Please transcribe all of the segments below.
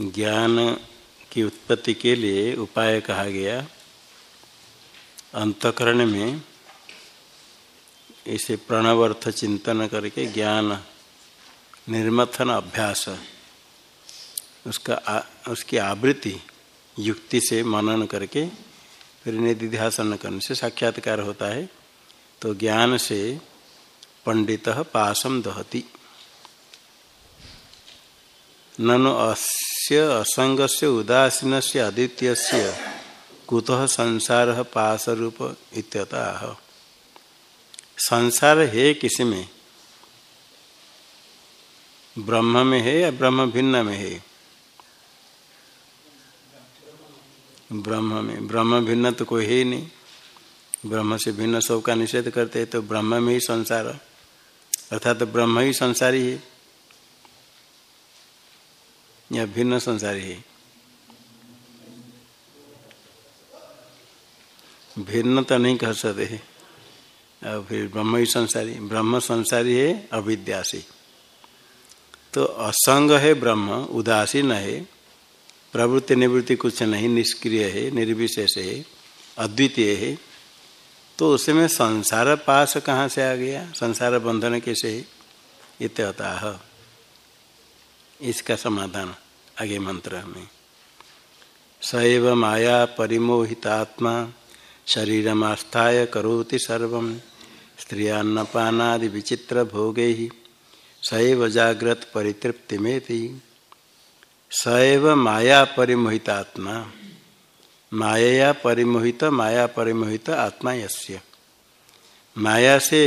ज्ञान की उत्पत्ति के लिए उपाय कहा गया। अंतकरण में इसे प्रणवर्थ चिंतन करके ज्ञान निर्मथन अभ्यास उसका आ, उसकी आवृत्ति युक्ति से मनन करके फिर निधिध्यासन करने से साक्षात्कार होता है। तो ज्ञान से पंडित पासम दहती। ननु अस्य असंग से उदासीन से अद्वितीय कुतः संसार पास रूप इत्यतः। संसार है किसी में? ब्रह्म में है या ब्रह्म भिन्न में है? ब्रह्म में। ब्रह्म भिन्न तो कोई है ही नहीं। ब्रह्म से भिन्न सब का निषेध करते हैं तो ब्रह्म में ही संसार। अर्थात तो ब्रह्म ही संसारी है। या भिन्न संसारी है। भिन्न तो नहीं कह सकते है। और फिर ब्रह्म ही संसारी, ब्रह्म संसारी है अविद्या से तो असंग है ब्रह्म उदासीन है, प्रवृत्ति निवृत्ति कुछ नहीं, निष्क्रिय है, निर्विशेष है, अद्वितीय है। तो उसमें संसार पास कहाँ से आ गया? संसार बंधन कैसे है? इत्यतः। इसका समाधान आगे मंत्र में सैव माया परिमोहितात्मा, शरीरमास्थाय करोति सर्व स्त्रियान्नपानादि विचित्र भोगे ही सैव जाग्रत परितृप्ति में सैव माया परिमोहित आत्मा माया परिमोहित माया परिमोहित आत्मा यस्य। माया से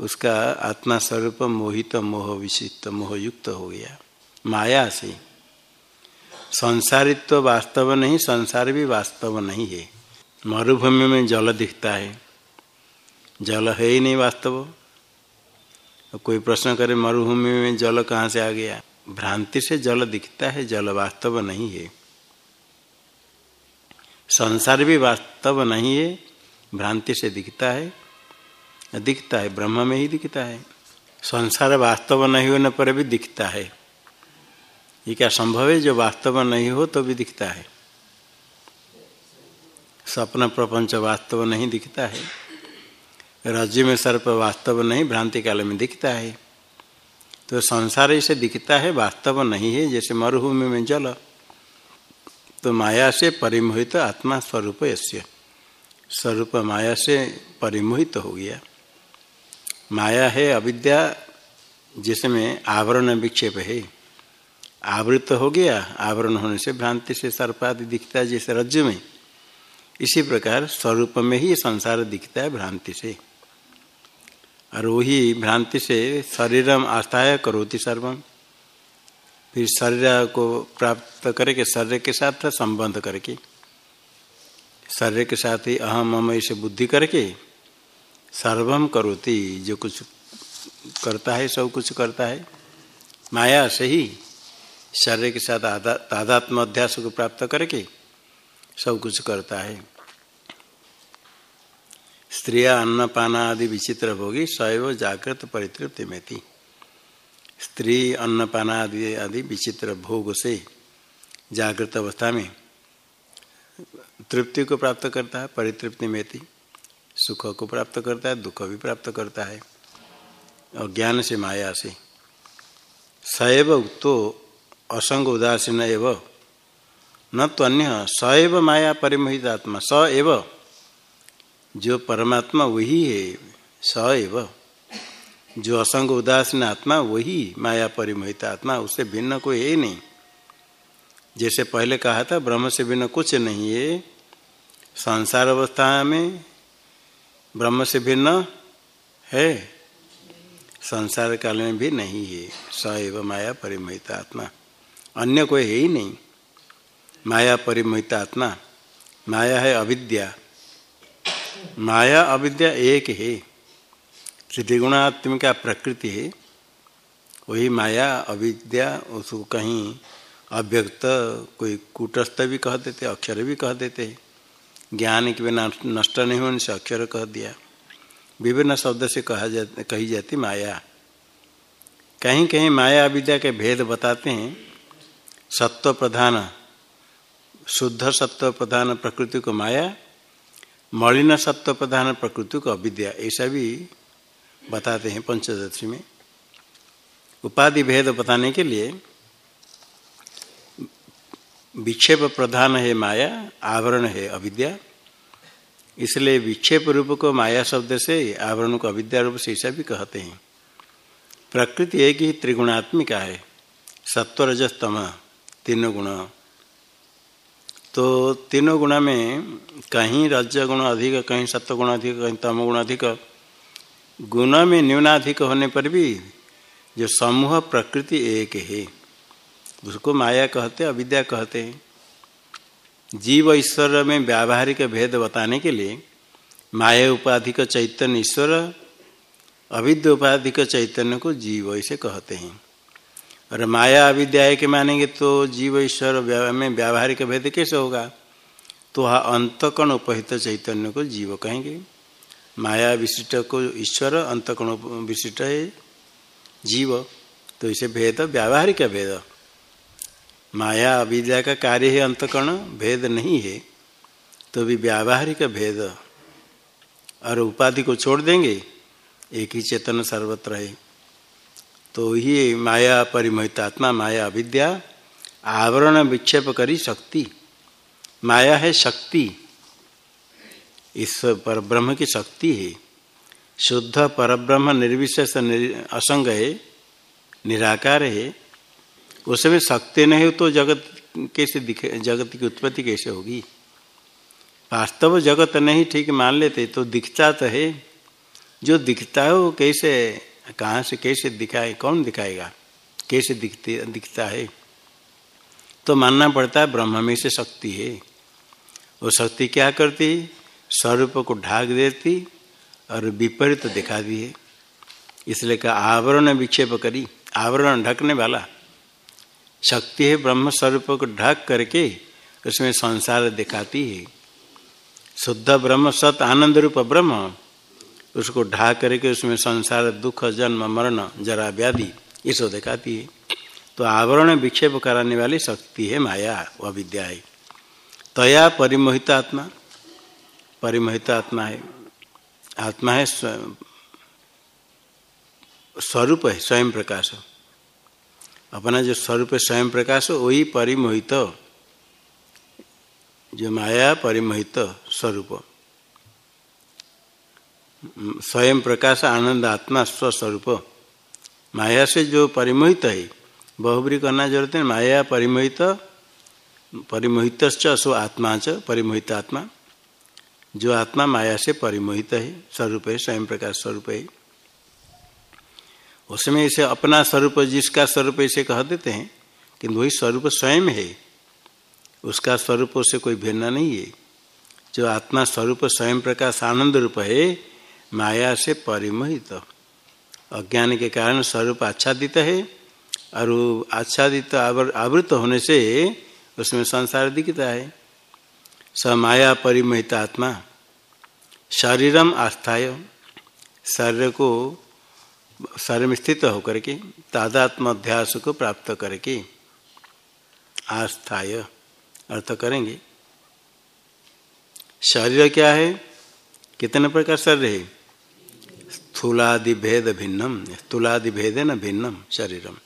उसका आत्मा स्वरूप मोहित मोह विशिष्ट मोह युक्त हो गया। माया से। संसारित्व तो वास्तव नहीं, संसार भी वास्तव नहीं है। मरुभूमि में जल दिखता है। जल है ही नहीं वास्तव। कोई प्रश्न करे, मरुभूमि में जल कहाँ से आ गया? भ्रांति से जल दिखता है, जल वास्तव नहीं है। संसार भी वास्तव नहीं है, भ्रांति से दिखता है। दिखता है, ब्रह्म में ही दिखता है। संसार वास्तव नहीं होने पर भी दिखता है। ये क्या संभव है? जो वास्तव नहीं हो तो भी दिखता है। स्वप्न प्रपंच वास्तव नहीं दिखता है। राज्य में सर्प वास्तव नहीं, भ्रांति काल में दिखता है। तो संसार इसे दिखता है, वास्तव नहीं है। जैसे मरुभूमि में जल तो माया से परिमोहित आत्मा स्वरूप यश्य स्वरूप माया से परिमोहित हो गया। माया है, अविद्या, जिसमें आवरण विक्षेप है। आवृत हो गया, आवरण होने से भ्रांति से सर्पादि दिखता है जैसे रज्जु में। इसी प्रकार स्वरूप में ही संसार दिखता है भ्रांति से। और वही भ्रांति से शरीरम आस्थाय करोति सर्वम। फिर शरीर को प्राप्त करके शरीर के साथ संबंध करके, शरीर के साथ ही अहम अम इसे बुद्धि करके सर्वम करोति, जो कुछ करता है, सब कुछ करता है। माया से ही शरीर के साथ तादात्म अध्यास को प्राप्त करके सब कुछ करता है। स्त्रिया अन्नपाना आदि विचित्र भोगी सैव जागृत परितृप्ति में थी स्त्री अन्नपाना आदि आदि विचित्र भोग से जागृत अवस्था में तृप्ति को प्राप्त करता है, परितृप्ति में थी सुख को प्राप्त करता है, दुख भी प्राप्त करता है। और ज्ञान से माया से। सैव उक्तो असंग उदासीन एव। न तो अन्य स एव माया परिमोहित आत्मा, स एव। जो परमात्मा वही है, स एव। जो असंग उदासीन आत्मा, वही माया परिमोहित आत्मा, उससे भिन्न कोई है नहीं। जैसे पहले कहा था, ब्रह्म से भिन्न कुछ नहीं है। संसार अवस्था में ब्रह्म से भिन्न है। संसार काल में भी नहीं है। स एव माया परिमोहित आत्मा। अन्य कोई है ही नहीं। माया परिमोहित आत्मा। माया है अविद्या। माया अविद्या एक है। त्रिगुणात्मिका प्रकृति है। वही माया, अविद्या, उसको कहीं अव्यक्त, कोई कूटस्थ भी कह देते, अक्षर भी कह देते ज्ञान के बिना नष्ट नहीं होने से अक्षर कह दिया। विभिन्न शब्द से कहा जाती कही जाती माया। कहीं कहीं माया अविद्या के भेद बताते हैं। सत्व प्रधान, शुद्ध सत्व प्रधान प्रकृति को माया, मलिन सत्व प्रधान प्रकृति को अविद्या, ऐसा भी बताते हैं पंचदशी में। उपाधि भेद बताने के लिए विक्षेप प्रधान है माया, आवरण है अविद्या। इसलिए विक्षेप रूप को माया शब्द से, आवरण को अविद्या रूप से ऐसा भी कहते हैं। प्रकृति एक ही त्रिगुणात्मिका है, सत्वरजस्तम, तीनों गुण। तो तीनों गुण में कहीं रज गुण अधिक, कहीं सत्व गुण अधिक, कहीं तम गुण अधिक, गुण में न्यूनाधिक होने पर भी जो समूह प्रकृति एक है। उसको माया कहते अविद्या कहते हैं। जीव ईश्वर में व्यावहारिक भेद बताने के लिए माया उपाधिक चैतन्य ईश्वर, अविद्य उपाधिक चैतन्य को जीव ऐसे कहते हैं। और माया अविद्या के मानेंगे तो जीव ईश्वर में व्यावहारिक भेद कैसे होगा? तो वह अंतकण उपहित चैतन्य को जीव कहेंगे। माया विशिष्ट को ईश्वर अंतकण विशिष्ट है जीव। तो इसे भेद, व्यावहारिक भेद। माया अविद्या का कार्य है अंतकरण, भेद नहीं है तो भी व्यावहारिक भेद। और उपाधि को छोड़ देंगे, एक ही चेतन सर्वत्र है। तो ही माया परिमोहित आत्मा माया अविद्या, आवरण विक्षेप करी शक्ति। माया है शक्ति, इस पर ब्रह्म की शक्ति है। शुद्ध परब्रह्म निर्विशेष असंग है, निराकार है। उसमें शक्ति नहीं हो तो जगत कैसे दिखे, जगत की उत्पत्ति कैसे होगी? वास्तव जगत नहीं ठीक मान लेते तो दिखता तो है। जो दिखता है वो कैसे, कहाँ से कैसे दिखाए, कौन दिखाएगा? कैसे दिखते, दिखता है? तो मानना पड़ता है ब्रह्म में से शक्ति है। वो शक्ति क्या करती स्वरूप को ढाक देती और विपरीत तो दिखा दी है। इसलिए का आवरण विक्षेप करी, आवरण ढकने वाला। शक्ति है ब्रह्म स्वरूप को ढक करके उसमें संसार दिखाती है। शुद्ध ब्रह्म, सत आनंद रूप ब्रह्म, उसको ढा करके उसमें संसार, दुख, जन्म, मरण, जरा व्याधि सब दिखाती है। तो आवरण विक्षेप कराने वाली शक्ति है माया वह विद्या है। तया परिमोहित आत्मा परिमोहित आत्मा है। आत्मा है स्वरूप है, स्वयं प्रकाश। अपना जो स्वरूप स्वयं प्रकाश, वही परिमोहित। जो माया परिमोहित स्वरूप। स्वयं प्रकाश आनंद आत्मा स्वस्वरूप माया से जो परिमोहित है, बहुबरी करना ज़रूरत है माया परिमोहित परिमोहित स्व आत्मा च, परिमोहित आत्मा। जो आत्मा माया से परिमोहित है, स्वरूप है, स्वयं प्रकाश स्वरूप है। उसमें इसे अपना स्वरूप, जिसका स्वरूप इसे कह देते हैं, किंतु वही स्वरूप स्वयं है। उसका स्वरूप से कोई भिन्न नहीं है। जो आत्मा स्वरूप स्वयं प्रकाश आनंद रूप है, माया से परिमोहित। अज्ञान के कारण स्वरूप आच्छादित है, और आच्छादित आवृत होने से उसमें संसार दिखता है। स माया परिमोहित आत्मा। शरीरम आस्थाय। शरीर को शरीर में स्थित होकर के तादात्म अध्यास को प्राप्त करके आस्थाय अर्थ करेंगे। शरीर क्या है? कितने प्रकार शरीर है? स्थूलादि भेद भिन्नम। स्थूलादि भेद न? भिन्नम शरीरम।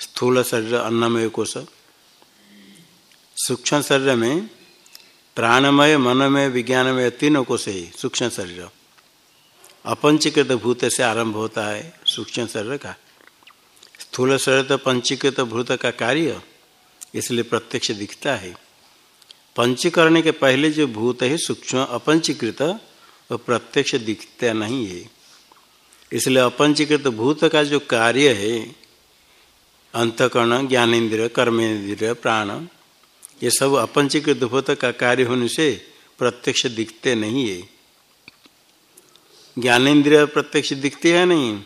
स्थूल शरीर अन्नमय कोश। सूक्ष्म शरीर में प्राणमय, मनमय, विज्ञानमय तीनों कोश है, सूक्ष्म शरीर। अपंचीकृत भूत से आरंभ होता है सूक्ष्म शरीर का। स्थूल शरीर तो पंचीकृत भूत का कार्य, इसलिए प्रत्यक्ष दिखता है। पंचीकरण के पहले जो भूत है सूक्ष्म अपंचीकृत, वो प्रत्यक्ष दिखता नहीं है। इसलिए अपंचीकृत भूत का जो कार्य है, अंतकरण, ज्ञानेन्द्रिय कर्मेंद्रिय प्राण, ये सब अपंचीकृत भूत का कार्य होने से प्रत्यक्ष दिखते नहीं है। ज्ञानेन्द्रिय प्रत्यक्ष दिखती है नहीं?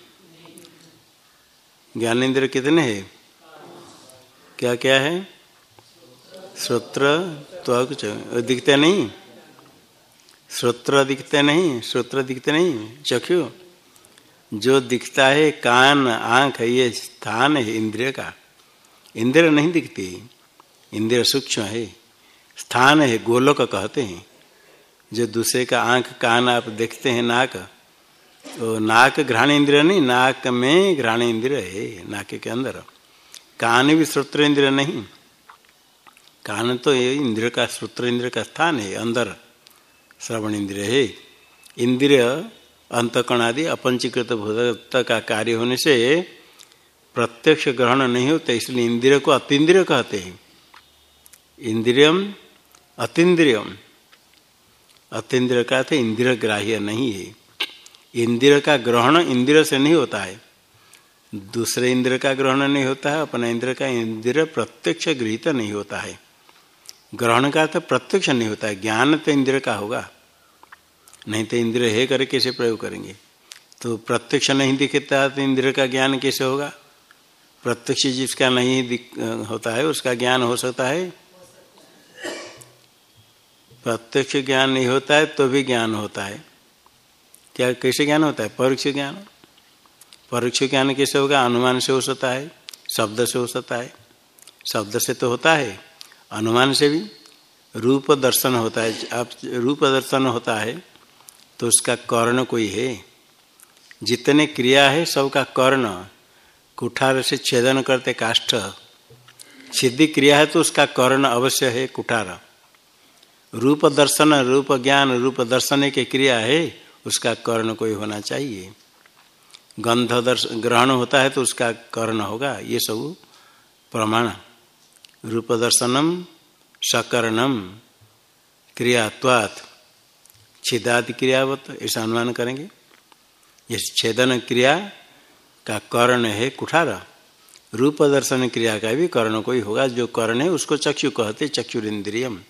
ज्ञानेन्द्रिय कितने हैं? क्या क्या है? श्रोत्र तो दिखते नहीं? श्रोत्र दिखते नहीं? श्रोत्र दिखते नहीं? चक्षु? जो दिखता है कान, आँख है ये स्थान है इंद्रिय का। इंद्रिय नहीं दिखती। इंद्रिय सूक्ष्म है। स्थान है गोलोक कहते हैं। जो दूसरे का आँख, कान आप देखते हैं नाक तो नाक घ्राण इंद्र नहीं, नाक में घ्राण इंद्र है, नाक के अंदर। कान भी श्रोत्र इंद्र नहीं। कान तो ये इंद्र का श्रोत्र इंद्र का स्थान है, अंदर श्रवण इंद्र है। इंद्रिय अंतकण आदि अपंचीकृत भूत का कार्य होने से प्रत्यक्ष ग्रहण नहीं होता, इसलिए इंद्रिय को अतिद्रिय कहते हैं। इंद्रियम अतिद्रियम अतिद्रिय का थे इंद्रिय ग्राह्य नहीं है। इंद्रिय का ग्रहण इंद्रिय से नहीं होता है। दूसरे इंद्र का ग्रहण नहीं होता है, अपना इंद्र का इंद्र प्रत्यक्ष गृहित नहीं होता है। ग्रहण का तो प्रत्यक्ष नहीं होता है, ज्ञान तो इंद्र का होगा। नहीं तो इंद्र है करे कैसे प्रयोग करेंगे? तो प्रत्यक्ष नहीं दिखता तो इंद्र का ज्ञान कैसे होगा? प्रत्यक्ष जिसका नहीं होता है, उसका ज्ञान हो सकता है। प्रत्यक्ष ज्ञान नहीं होता है तो भी ज्ञान होता है। क्या, कैसे ज्ञान होता है? परोक्ष ज्ञान। परोक्ष ज्ञान कैसे होगा? अनुमान से हो सकता है, शब्द से हो सकता है। शब्द से तो होता है, अनुमान से भी। रूप दर्शन होता है, आप रूप दर्शन होता है तो उसका कर्ण कोई है? जितने क्रिया है, सबका कर्ण। कुठार से छेदन करते काष्ठ। सिद्धि क्रिया है तो उसका कर्ण अवश्य है, कुठार। रूप दर्शन, रूप ज्ञान, रूप दर्शन के क्रिया है उसका कर्ण कोई होना चाहिए। गंध दर्श ग्रहण होता है तो उसका कर्ण होगा, ये सब प्रमाण। रूप दर्शनम सकर्णम, क्रियात्वात्। छेदादि क्रियावत, ऐसा अनुमान करेंगे। ये छेदन क्रिया का कर्ण है कुठार। रूप दर्शन क्रिया का भी कर्ण कोई होगा, जो कर्ण है उसको चक्षु कहते चक्षुरिंद्रियम।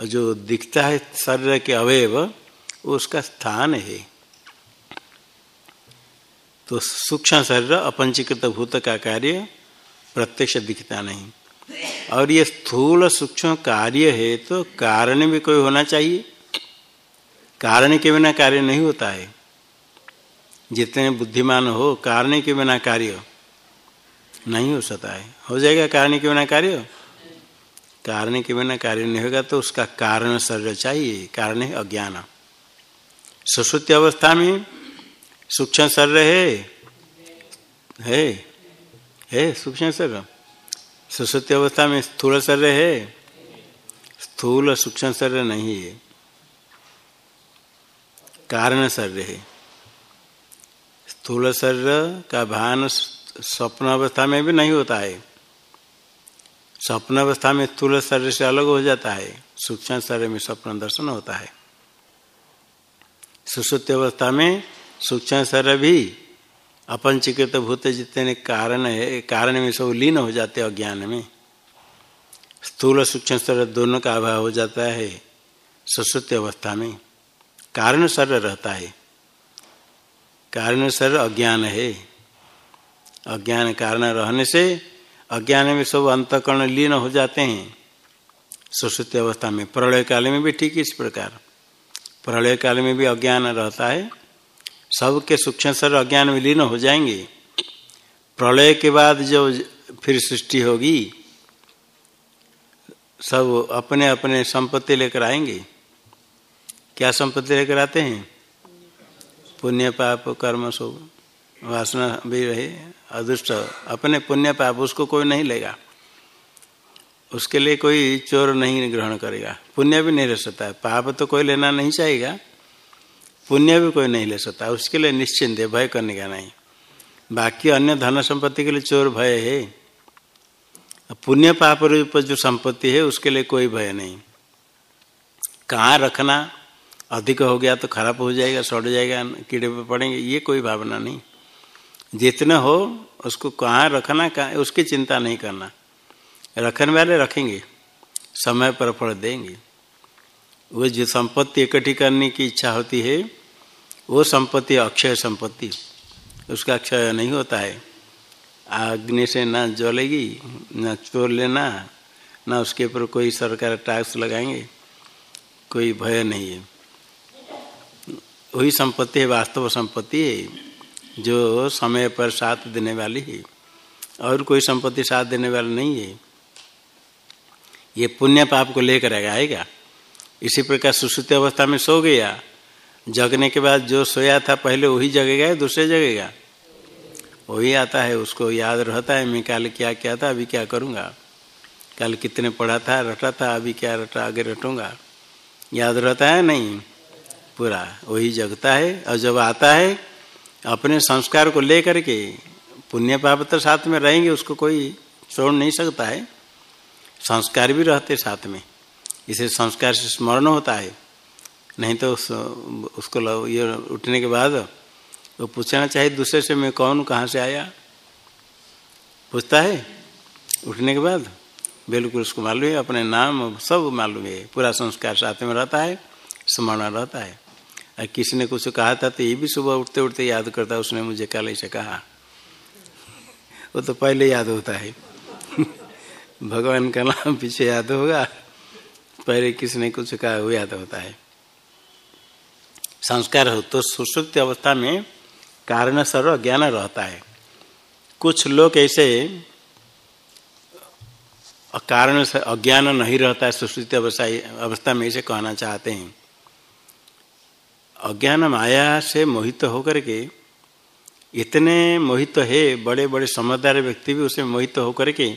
और जो दिखता है शरीर के अवयव उसका स्थान है। तो सूक्ष्म शरीर अपंचीकृत भूत का कार्य प्रत्यक्ष दिखता नहीं। और ये स्थूल सूक्ष्म कार्य है तो कारण भी कोई होना चाहिए। कारण के बिना कार्य नहीं होता है। जितने बुद्धिमान हो, कारण के बिना कार्य नहीं हो सकता है। हो जाएगा कारण के बिना कार्य? कारण के बिना कार्य नहीं होगा तो उसका कारण शरीर चाहिए। कारण है अज्ञान। सुश्रुति अवस्था में सूक्ष्म शरीर है। है। है, सूक्ष्म शरीर। सुश्रुति अवस्था में स्थूल शरीर है। स्थूल सूक्ष्म शरीर नहीं है। कारण शरीर है। स्थूल शरीर का भान स्वप्न अवस्था में भी नहीं होता है। स्वप्न अवस्था में स्थूल शरीर से अलग हो जाता है। सूक्ष्म शरीर में स्वप्न दर्शन होता है। सुश्रुति अवस्था में सूक्ष्म शरीर भी अपंचीकृत भूत जितने कारण है, कारण में सब लीन हो जाते अज्ञान में। स्थूल सूक्ष्म शरीर दोनों का अभाव हो जाता है सुश्रुति अवस्था में कारण शरीर रहता है। कारण सर अज्ञान है। अज्ञान कारण रहने से अज्ञान में सब अंतकरण लीन हो जाते हैं। सुश्रुति अवस्था में प्रलय काल में भी ठीक इस प्रकार। प्रलय काल में भी अज्ञान रहता है। सबके सूक्ष्म शरीर अज्ञान में लीन हो जाएँगे। प्रलय के बाद जो फिर सृष्टि होगी, सब अपने अपने संपत्ति लेकर आएँगे। क्या संपत्ति लेकर आते हैं? पुण्य पाप, कर्म सब वासना भी रहे, अदृष्ट। अपने पुण्य पाप उसको कोई नहीं लेगा। उसके लिए कोई चोर नहीं ग्रहण करेगा। पुण्य भी नहीं ले सकता। है पाप तो कोई लेना नहीं चाहेगा। पुण्य भी कोई नहीं ले सकता। उसके लिए निश्चिंत है, भय करने का नहीं। बाकी अन्य धन संपत्ति के लिए चोर भय है। पुण्य पाप रूप जो संपत्ति है, उसके लिए कोई भय नहीं। कहाँ रखना? अधिक हो गया तो खराब हो जाएगा, सड़ जाएगा, कीड़े पे पड़ेंगे, ये कोई भावना नहीं। जितना हो, उसको कहाँ रखना, कहाँ उसकी चिंता नहीं करना। रखने वाले रखेंगे, समय पर फल देंगे। वो जो संपत्ति इकट्ठी करने की इच्छा होती है, वो संपत्ति अक्षय संपत्ति। उसका क्षय नहीं होता है। अग्नि से ना जलेगी, न चोर लेना, ना उसके ऊपर कोई सरकार टैक्स लगाएँगे, कोई भय नहीं है। वही संपत्ति है, वास्तव संपत्ति है, जो समय पर साथ देने वाली है। और कोई संपत्ति साथ देने वाली नहीं है। ये पुण्य पाप को लेकर आएगा इसी प्रकार सुश्रुति अवस्था में सो गया। जगने के बाद जो सोया था, पहले वही जगेगा या दूसरे जगेगा? वही आता है, उसको याद रहता है, मैं कल क्या क्या था, अभी क्या करूँगा? कल कितने पढ़ा था, रटा था, अभी क्या रटा, आगे रटूँगा? याद रहता है नहीं? पूरा, वही जगता है, और जब आता है, अपने संस्कार को लेकर के, पुण्य पाप तो साथ में रहेंगे, उसको कोई छोड़ नहीं सकता है। संस्कार भी रहते साथ में। इसे संस्कार से स्मरण होता है। नहीं तो उस, उसको ये उठने के बाद वो पूछना चाहिए दूसरे से मैं कौन कहाँ से आया? पूछता है। उठने के बाद बिल्कुल उसको मालूम है अपने नाम सब मालूम है। पूरा संस्कार साथ में रहता है स्मरण रहता है। और किसी ने कुछ कहा था तो ये भी सुबह उठते उठते याद करता उसने मुझे कल ऐसे कहा। वो तो पहले याद होता है। भगवान का नाम पीछे याद होगा, पहले किसी ने कुछ कहा वो याद होता है। संस्कार हो तो सुश्रुति अवस्था में कारण सर्व ज्ञान रहता है। कुछ लोग ऐसे कारण से अज्ञान नहीं रहता है सुश्रुति अवस्था अवस्था में ऐसे कहना चाहते हैं। अज्ञान माया से मोहित होकर के, इतने मोहित है बड़े बड़े समझदार व्यक्ति भी उसे मोहित होकर के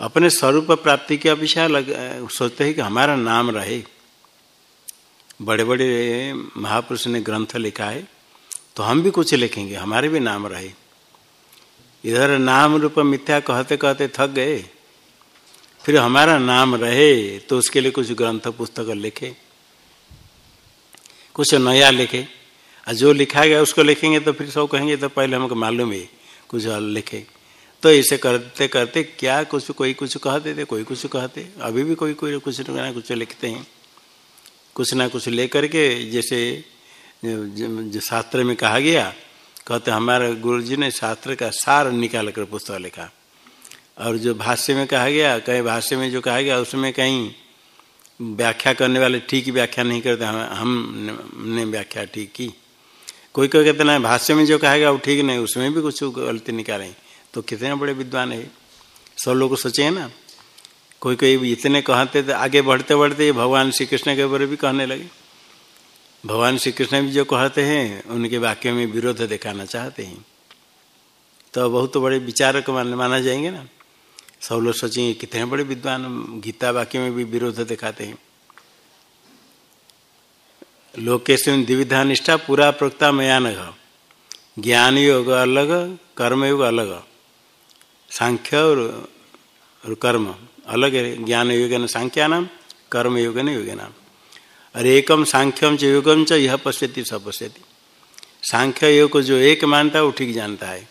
अपने स्वरूप प्राप्ति की अपेक्षा सोचते हैं कि हमारा नाम रहे। बड़े बड़े महापुरुष ने ग्रंथ लिखा है तो हम भी कुछ लिखेंगे, हमारे भी नाम रहे। इधर नाम रूप मिथ्या कहते कहते थक गए, फिर हमारा नाम रहे तो उसके लिए कुछ ग्रंथ पुस्तक लिखे, कुछ नया लिखे। और जो लिखा गया, उसको लिखेंगे तो फिर सब कहेंगे तो पहले हमको मालूम है, कुछ लिखे। तो ऐसे करते करते क्या कुछ, कोई कुछ कहते थे, कोई कुछ कहते। अभी भी कोई कोई कुछ ना कुछ लिखते हैं। कुछ ना कुछ लेकर के जैसे शास्त्र में कहा गया, कहते हमारे गुरु जी ने शास्त्र का सार निकाल कर पुस्तक लिखा। और जो भाष्य में कहा गया कहीं भाष्य में जो कहा गया, उसमें कहीं व्याख्या करने वाले ठीक व्याख्या नहीं करते, हम, हमने व्याख्या ठीक की। कोई कोई कहते ना, भाष्य में जो कहा गया, वो ठीक नहीं, उसमें भी कुछ गलती निकालें। तो कितने बड़े विद्वान है? सब लोग सोचे ना? कोई कोई इतने कहते थे, आगे बढ़ते बढ़ते भगवान श्री कृष्ण के ऊपर भी कहने लगे। भगवान श्री कृष्ण भी जो कहते हैं, उनके वाक्य में विरोध दिखाना चाहते हैं। तो बहुत बड़े विचारक माना जाएँगे ना? सब लोग सोचेंगे, कितने बड़े विद्वान गीता वाक्य में भी विरोध दिखाते हैं। लोकेश द्विविधा निष्ठा पूरा प्रोक्ता मयान ज्ञान योग अलग कर्म योग अलग। सांख्य और, और कर्म। अलग है। ज्ञान योग सांख्या नाम कर्म योग न योग नाम। और एकम सांख्यम च योगम च यह पश्यति स पश्यति। सांख्य योग को जो एक मानता है वो ठीक जानता है।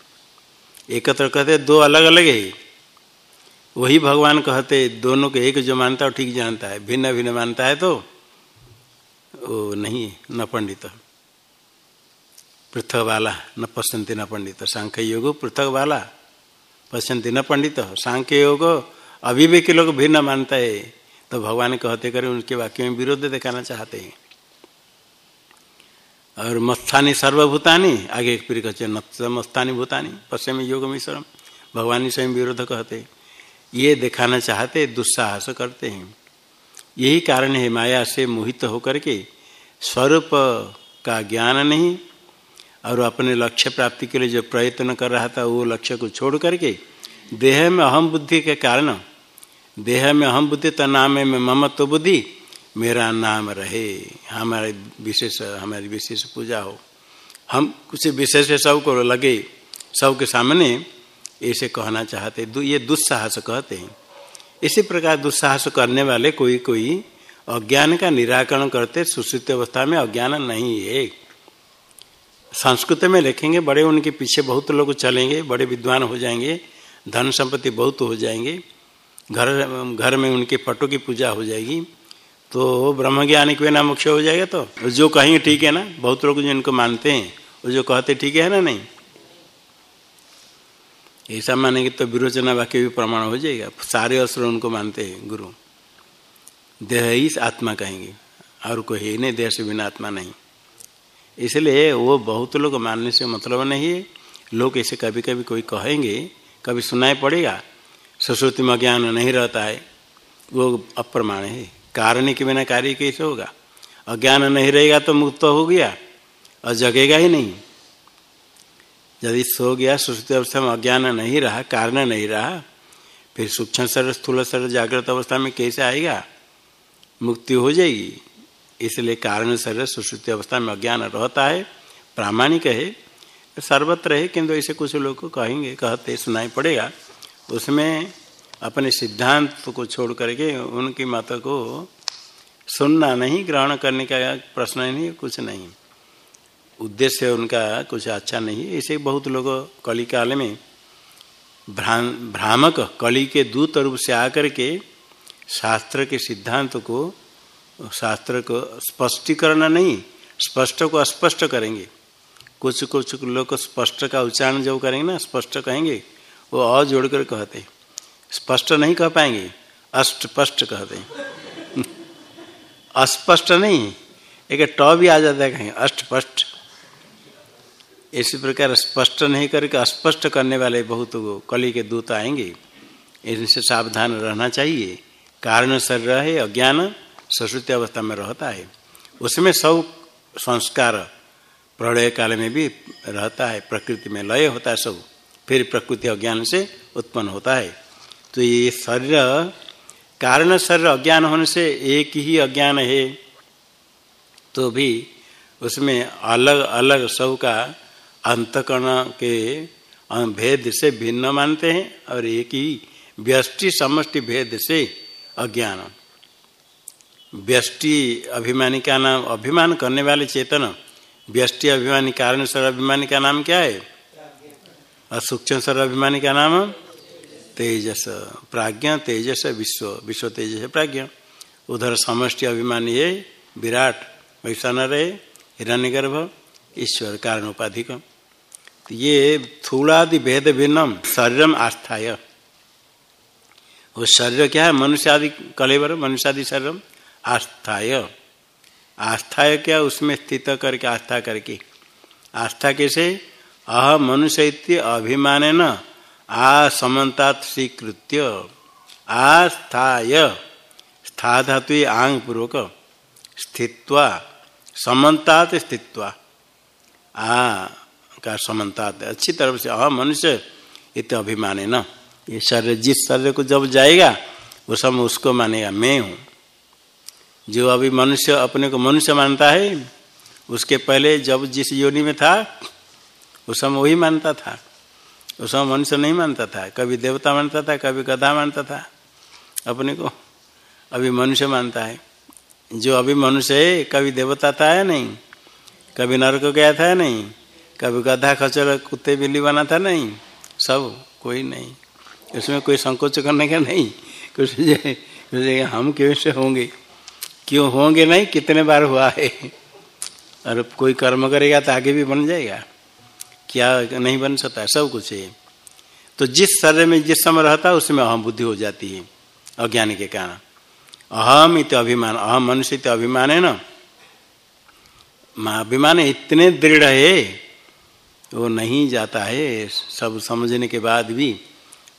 एकत्र कहते दो अलग अलग है। वही भगवान कहते दोनों को एक जो मानता है वो ठीक जानता है। भिन्न भिन्न मानता है तो वो नहीं न पंडित। पृथक वाला न पश्यंती न पंडित। सांख्य योग पृथक वाला पश्यंती न पंडित, सांख्य योग अभिवेकी लोग भिन्न मानता है। तो भगवान कहते करे, उनके वाक्य में विरोध दिखाना चाहते हैं। और मस्थानी सर्वभूतानी, आगे एक फिर कहते मस्तानी भूतानी, पश्चिम योग मिश्रम, भगवान स्वयं विरोध कहते ये दिखाना चाहते, दुस्साहस करते हैं। यही कारण है, माया से मोहित होकर के, स्वरूप का ज्ञान नहीं और अपने लक्ष्य प्राप्ति के लिए जो प्रयत्न कर रहा था, वो लक्ष्य को छोड़ करके देह में अहम बुद्धि के कारण, देह में अहम बुद्धि तो नाम है ममत्व बुद्धि, मेरा नाम रहे। हमारे विशेष, हमारी विशेष पूजा हो। हम कुछ विशेष सबको लगे सबके सामने ऐसे कहना चाहते ये दुस्साहस कहते हैं। इसी प्रकार दुस्साहस करने वाले कोई कोई अज्ञान का निराकरण करते, सुश्रुत अवस्था में अज्ञान नहीं है। संस्कृत में लिखेंगे, बड़े उनके पीछे बहुत लोग चलेंगे, बड़े विद्वान हो जाएँगे, धन संपत्ति बहुत हो जाएँगे, घर घर में उनके पटों की पूजा हो जाएगी तो ब्रह्म ज्ञानी के बिना मुख्य हो जाएगा तो? जो कहेंगे ठीक है ना, बहुत लोग जिनको मानते हैं वो जो कहते ठीक है ना नहीं? ऐसा मानेंगे तो विरोचना वाक्य भी प्रमाण हो जाएगा। सारे असुर उनको मानते हैं, गुरु। देह ही आत्मा कहेंगे, और कोई है नहीं, देह से बिना आत्मा नहीं। इसलिए वो बहुत लोग मानने से मतलब नहीं है। लोग ऐसे कभी कभी कोई कहेंगे, कभी सुनाई पड़ेगा सरस्वती में ज्ञान नहीं रहता है। वो अप्रमाण है। कारण के बिना कार्य कैसे होगा? अज्ञान नहीं रहेगा तो मुक्त हो गया और जगेगा ही नहीं। यदि सो गया सुस्ती अवस्था में अज्ञान नहीं रहा, कारण नहीं रहा, फिर सूक्ष्म शरीर, स्थूल शरीर जागृत अवस्था में कैसे आएगा? मुक्ति हो जाएगी। इसलिए कारण शरीर सुश्रुति अवस्था में अज्ञान रहता है, प्रामाणिक है, सर्वत्र है, किंतु ऐसे कुछ लोग को कहेंगे, कहते, सुनाई पड़ेगा। उसमें अपने सिद्धांत को छोड़ करके उनकी मत को सुनना नहीं, ग्रहण करने का प्रश्न नहीं, कुछ नहीं। उद्देश्य उनका कुछ अच्छा नहीं। है ऐसे बहुत लोग कली काल में भ्रामक कली के दूत रूप से आकर के शास्त्र के सिद्धांत को शास्त्र को स्पष्टीकरण नहीं, स्पष्ट को अस्पष्ट करेंगे। कुछ कुछ लोग स्पष्ट का उच्चारण जो करेंगे ना, स्पष्ट कहेंगे, वो और जोड़कर कहते स्पष्ट नहीं कह पाएँगे अष्टपष्ट कहते अस्पष्ट नहीं, एक ट भी आ जाता है कहीं अष्टपष्ट इसी प्रकार स्पष्ट नहीं करके अस्पष्ट करने वाले बहुत कली के दूत आएँगे। इनसे सावधान रहना चाहिए। कारण शरीर है, अज्ञान। सरस्वती अवस्था में रहता है। उसमें सब संस्कार प्रलय काल में भी रहता है, प्रकृति में लय होता है सब। फिर प्रकृति अज्ञान से उत्पन्न होता है। तो ये शरीर, कारण शरीर अज्ञान होने से एक ही अज्ञान है। तो भी उसमें अलग अलग सब का अंतकरण के भेद से भिन्न मानते हैं और एक ही व्यष्टि समष्टि भेद से अज्ञान। व्यष्टि अभिमानी का नाम, अभिमान करने वाले चेतन, व्यष्टि अभिमानी कारण सर अभिमानी का नाम क्या है? और सूक्ष्म सर अभिमानी का नाम? तेजस। प्राज्ञ, तेजस, विश्व विश्व तेजस प्राज्ञ। उधर समष्टि अभिमानी है, विराट वैसा न रहे हिरण्यगर्भ, ईश्वर, कारण उपाधि का ये थूलादि भेद भिन्नम, शरीरम आस्थाय। वो शरीर क्या है? मनुष्य आदि कलेवर मनुष्य आदि शरीरम। आस्थाय आस्थाय क्या उसमें स्थित करके आस्था करके आस्था कैसे अह मनुष्य अभिमान न आ समन्तात स्वीकृत्य आस्थाय स्था धातु आंग पूर्वक स्थित्वा समन्तात स्थित्वा आ का समन्ता अच्छी तरफ से अह मनुष्य इत अभिमान है न ये शरीर जिस शरीर को जब जाएगा वो सब उसको मानेगा मैं हूँ जो अभी मनुष्य अपने को मनुष्य मानता है, उसके पहले जब जिस योनि में था, उस समय वही मानता था। उस समय मनुष्य नहीं मानता था। कभी देवता मानता था, कभी गधा मानता था। अपने को अभी मनुष्य मानता है। जो अभी मनुष्य है, कभी देवता था या नहीं? कभी नरक गया था नहीं? कभी गधा, खचर, कुत्ते, बिल्ली बना था नहीं? सब कोई नहीं। उसमें कोई संकोच करने का नहीं। कुछ हम कैसे होंगे? क्यों होंगे नहीं? कितने बार हुआ है? और कोई कर्म करेगा तो आगे भी बन जाएगा। क्या नहीं बन सकता? सब कुछ है। तो जिस शरीर में जिस समय रहता है, उसमें अहम बुद्धि हो जाती है, अज्ञान के कारण। अहम इत अभिमान। अहम मनुष्य इत अभिमान है ना? अभिमान इतने दृढ़ है, वो नहीं जाता है। सब समझने के बाद भी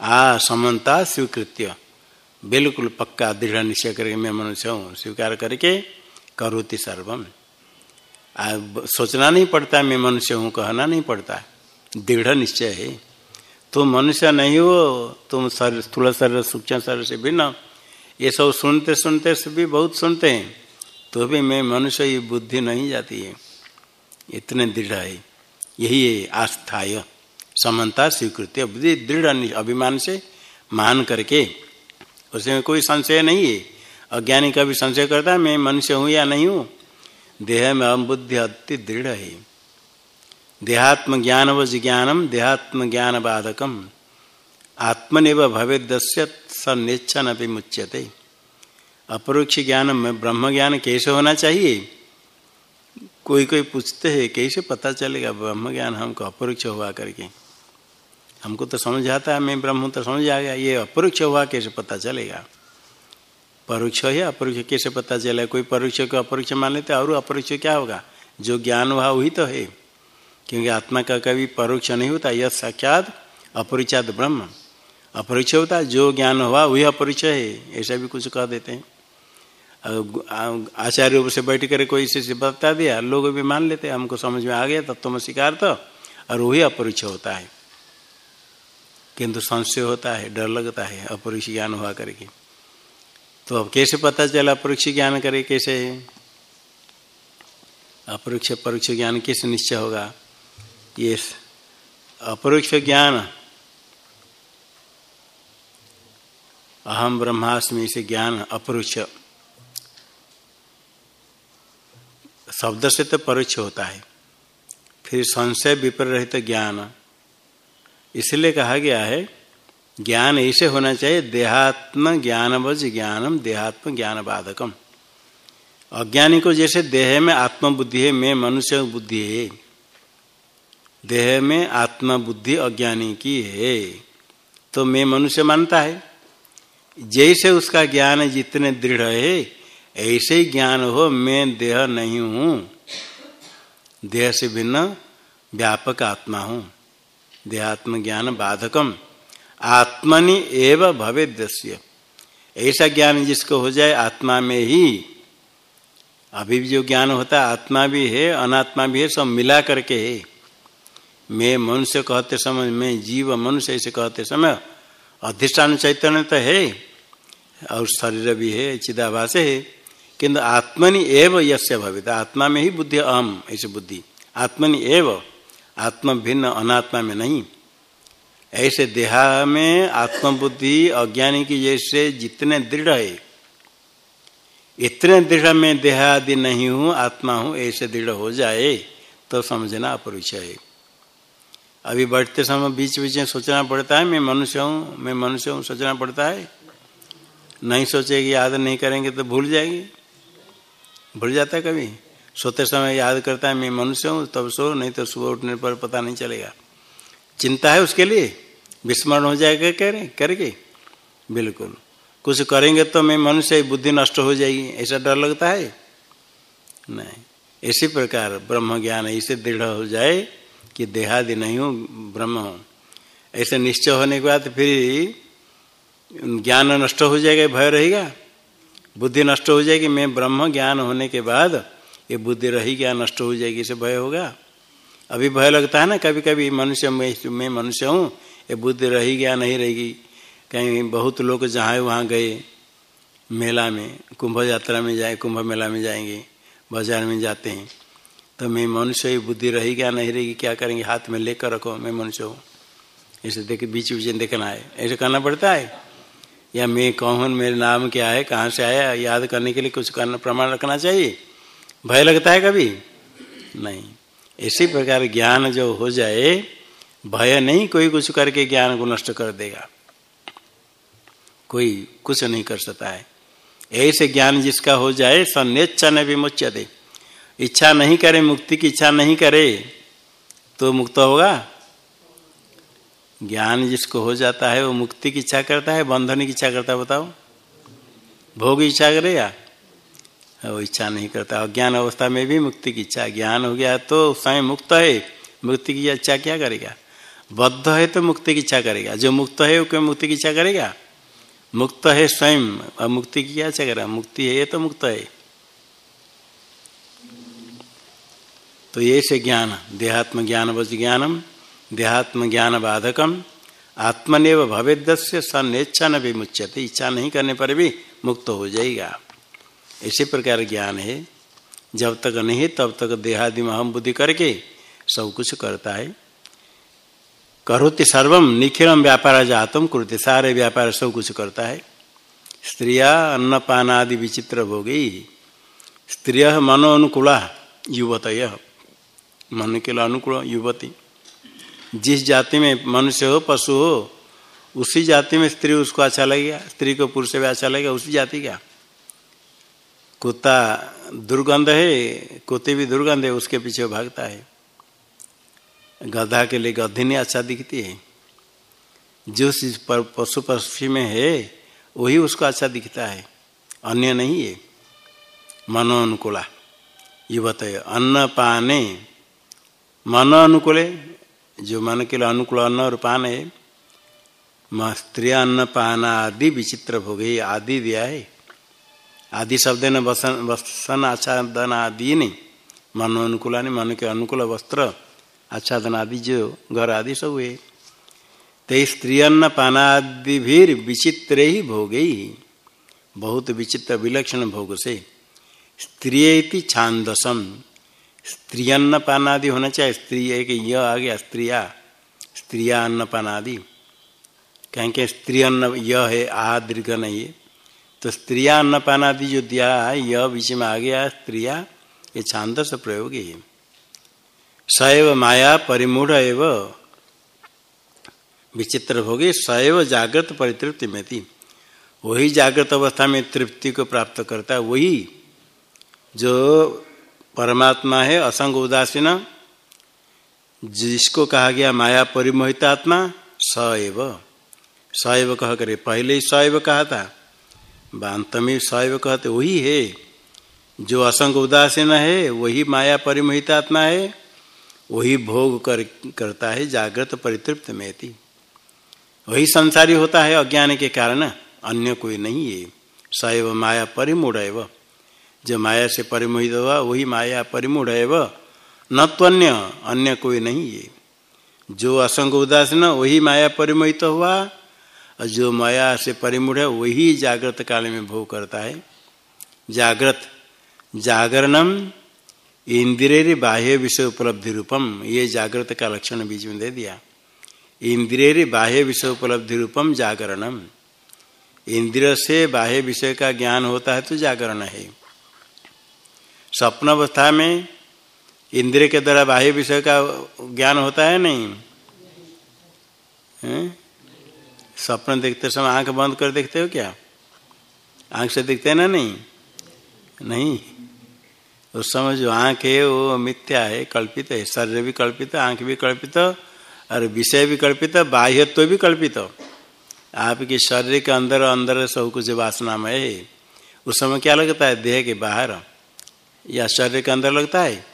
आ समन्ता स्वीकृत्य। बिल्कुल पक्का दृढ़ निश्चय करके मैं मनुष्य हूँ, स्वीकार करके करोति सर्वम। सोचना नहीं पड़ता, मैं मनुष्य हूँ, कहना नहीं पड़ता। दृढ़ निश्चय है। तुम मनुष्य नहीं हो, तुम शरीर, स्थूल शरीर, सूक्ष्म शरीर से भिन्न। ये सब सुनते सुनते भी बहुत सुनते हैं। तो भी मैं मनुष्य ये बुद्धि नहीं जाती है। इतने दृढ़ है। यही है आस्थाय। समन्ता स्वीकृत। बुद्धि दृढ़ अभिमान से मान करके उसमें कोई संशय नहीं है। अज्ञानी का भी संशय करता है, मैं मनुष्य हूँ या नहीं हूँ? देह में हम बुद्धि अति दृढ़ है। देहात्म ज्ञान व जिज्ञानम देहात्म ज्ञान बाधकम आत्मनिव भवेदस्य सन्निच्छन अभी मुच्यते। अपरोक्ष ज्ञान में ब्रह्म ज्ञान कैसे होना चाहिए? कोई कोई पूछते हैं, कैसे पता चलेगा ब्रह्म ज्ञान हमको अपरोक्ष हुआ करके? हमको तो समझ आता है, मैं ब्रह्म तो समझ आ गया, ये अपरोक्ष हुआ, कैसे पता चलेगा? परोक्ष है, अपरोक्ष कैसे पता चलेगा? कोई परोक्ष को अपरोक्ष मान लेते और अपरोक्ष क्या होगा? जो ज्ञान हुआ, वही तो है। क्योंकि आत्मा का कभी परोक्ष नहीं होता, यह साक्षात अपरिचात ब्रह्म। अपरिचय होता, जो ज्ञान हुआ, वही अपरिचय है, ऐसा भी कुछ कह देते हैं। आचार्य रूप से बैठ कर कोई इसे बता दिया, लोग भी मान लेते हमको समझ में आ गया, तत्व में शिकार तो और वही अपरिचय होता है। किंतु संशय होता है, डर लगता है अपरिचय ज्ञान हुआ करके। तो अब कैसे पता चला अपरिक्ष ज्ञान करे कैसे? अपरिक्ष परोक्ष ज्ञान कैसे निश्चय होगा? ये अपरोक्ष ज्ञान, अहम ब्रह्मास्मि से ज्ञान अपरोक्ष। शब्द से तो परोक्ष होता है। फिर संशय विपरीत तो ज्ञान। इसलिए कहा गया है, ज्ञान ऐसे होना चाहिए, देहात्म ज्ञानवज ज्ञानम, देहात्म ज्ञान बाधकम अज्ञानी को जैसे देह में आत्मबुद्धि है, मैं मनुष्य बुद्धि है। देह में आत्मबुद्धि अज्ञानी की है तो मैं मनुष्य मानता है। जैसे उसका ज्ञान जितने दृढ़ है, ऐसे ही ज्ञान हो, मैं देह नहीं हूँ। देह से भिन्न व्यापक आत्मा हूँ। देहात्म ज्ञान बाधकम आत्मनि एव भवे दस्य ऐसा ज्ञान जिसको हो जाए, आत्मा में ही अभी भी जो ज्ञान होता है आत्मा भी है, अनात्मा भी है, सब मिला करके है। मैं मनुष्य कहते समय, मैं जीव मनुष्य ऐसे कहते समय, अधिष्ठान चैतन्य तो है, और शरीर भी है, चिदाभास है, किंतु आत्मनि एव यस्य भवित। आत्मा में ही बुद्धि अहम, ऐसे बुद्धि। आत्मनि एव आत्म भिन्न, अनात्मा में नहीं। ऐसे देहा में आत्मबुद्धि, अज्ञानी की जैसे जितने दृढ़ है, इतने दृढ़ में देहादि नहीं हूँ, आत्मा हूँ, ऐसे दृढ़ हो जाए तो समझना अपरिचय है। अभी बढ़ते समय बीच बीच में सोचना पड़ता है, मैं मनुष्य हूँ, मैं मनुष्य हूँ, सोचना पड़ता है। नहीं सोचेगी, याद नहीं करेंगे तो भूल जाएगी। भूल जाता है कभी? सोते समय याद करता है, मैं मनुष्य हूँ, तब सो, नहीं तो सुबह उठने पर पता नहीं चलेगा। चिंता है उसके लिए? विस्मरण हो जाएगा कह रहे करके। बिल्कुल। कुछ करेंगे तो मैं मनुष्य बुद्धि नष्ट हो जाएगी, ऐसा डर लगता है? नहीं। इसी प्रकार ब्रह्म ज्ञान ऐसे दृढ़ हो जाए कि देहादि नहीं हूँ, ब्रह्म हूँ। ऐसे निश्चय होने के बाद फिर ज्ञान नष्ट हो जाएगा, भय रहेगा? बुद्धि नष्ट हो जाएगी, मैं ब्रह्म ज्ञान होने के बाद ये बुद्धि रही क्या नष्ट हो जाएगी, इसे भय होगा। अभी भय लगता है ना कभी कभी मनुष्य में, मैं मनुष्य हूँ, ये बुद्धि रही गया, नहीं रहेगी। कहीं बहुत लोग जहाँ वहाँ गए, मेला में, कुंभ यात्रा में जाए, कुंभ मेला में जाएँगे, बाज़ार में जाते हैं तो मैं मनुष्य ही बुद्धि रहेगी क्या नहीं रहेगी, क्या करेंगे? हाथ में लेकर रखो, मैं मनुष्य हूँ। ऐसे देखे बीच बीच में देखना है। ऐसे करना पड़ता है? या मैं कौन मेरे नाम क्या है, कहाँ से आया, याद करने के लिए कुछ करना, प्रमाण रखना चाहिए? भय लगता है कभी? नहीं। इसी प्रकार ज्ञान जो हो जाए, भय नहीं कोई कुछ करके ज्ञान को नष्ट कर देगा। कोई कुछ नहीं कर सकता है। ऐसे ज्ञान जिसका हो जाए सन्नेच्छा न विमुच्य दे इच्छा नहीं करे, मुक्ति की इच्छा नहीं करे तो मुक्त होगा? ज्ञान जिसको हो जाता है, वो मुक्ति की इच्छा करता है, बंधन की इच्छा करता है, बताओ। भोग इच्छा करेगा वो इच्छा नहीं करता। अज्ञान अवस्था में भी मुक्ति की इच्छा, ज्ञान हो गया तो स्वयं मुक्त है। मुक्ति की इच्छा क्या करेगा? बद्ध है तो मुक्ति की इच्छा करेगा। जो मुक्त है, वो क्यों मुक्ति की इच्छा करेगा? मुक्त है स्वयं। और मुक्ति की क्या इच्छा करेगा? मुक्ति है, ये तो मुक्त है। तो ये से ज्ञान। देहात्म ज्ञान बच ज्ञानम देहात्म ज्ञान बाधकम आत्मनिव भवेद्य सन्नेच्छा न भी इच्छा नहीं करने पर भी मुक्त हो जाएगा। इसी प्रकार ज्ञान है। जब तक नहीं तब तक देहादि में हम बुद्धि करके सब कुछ करता है। करोति सर्वम निखिलम व्यापार जातम, कुरते सारे व्यापार सब कुछ करता है। स्त्रिया अन्नपान आदि विचित्र भोगी स्त्रिय मनो अनुकूला युवत मन के लिए अनुकूल युवती। जिस जाति में मनुष्य हो, पशु हो, उसी जाति में स्त्री उसको अच्छा लगेगा, स्त्री को पुरुष भी अच्छा लगेगा, उसी जाति का। कुत्ता दुर्गंध है, कुत्ते भी दुर्गंध है, उसके पीछे भागता है। गधा के लिए गधी नहीं अच्छा दिखती है। जो चीज़ पर पशु पक्षी में है, वही उसको अच्छा दिखता है। अन्य नहीं है। मनो अनुकूला युवत अन्न पाने मन अनुकूल जो मन के लिए अनुकूल अन्न और पान है स्त्रिया अन्न पाना आदि विचित्र भोग, आदि दिया है। आदि शब्द न वसन वसन आच्छादन आदि नहीं मन अनुकूला मन के अनुकूल वस्त्र आच्छादन आदि जो घर आदि सब हुए। ते स्त्री अन्न पानादि भी विचित्र ही भोग। बहुत विचित्र विलक्षण भोग से। स्त्री छांदसम स्त्री अन्न पानादि होना चाहिए। स्त्री एक य आ गया, स्त्रिया। स्त्रिया अन्न पानादि। कहेंगे स्त्री अन्न य है, आ दीर्घ नहीं है। तो स्त्रिया अन्न पानादि जो दिया है, यह बीच में आ गया स्त्रिया, ये छांदस प्रयोग है। सैव माया परिमूढ़ एव विचित्र भोगे, सैव जागृत परितृप्ति में थी वही जागृत अवस्था में तृप्ति को प्राप्त करता है, वही जो परमात्मा है, असंग उदासीन, जिसको कहा गया माया परिमोहित आत्मा स एव। सैव कह करे, पहले ही सैव कहा था। बांत में सैव कहते, वही है। जो असंग उदासीन है, वही माया परिमोहित आत्मा है। वही भोग कर, करता है जागृत परितृप्त में वही संसारी होता है अज्ञान के कारण, अन्य कोई नहीं है। सैव माया परिमूढ़ जो माया से परिमोहित हुआ, वही माया परिमूढ़ न तो अन्य अन्य कोई नहीं है। जो असंग उदासीन वही माया परिमोहित हुआ। और जो माया से परिमूढ़ है, वही जागृत काल में भोग करता है। जागृत, जागरणम इंद्रिय बाह्य विषय उपलब्धि रूपम, ये जागृत का लक्षण बीच में दे दिया। इंद्रिय बाह्य विषय उपलब्धि रूपम जागरणम। इंद्रिय से बाह्य विषय का ज्ञान होता है तो जागरण है। स्वप्न अवस्था में इंद्रिय के द्वारा बाह्य विषय का ज्ञान होता है नहीं? स्वप्न देखते समय आँख बंद कर देखते हो क्या? आँख से दिखते है ना नहीं? नहीं। उस समय जो आँख है, वो मिथ्या है, कल्पित है, शरीर भी कल्पित आँख भी कल्पित और विषय भी कल्पित बाह्यत्व भी कल्पित आपके शरीर के अंदर अंदर सब कुछ वासनामय है। उस समय क्या लगता है? देह के बाहर। या शरीर के अंदर लगता है?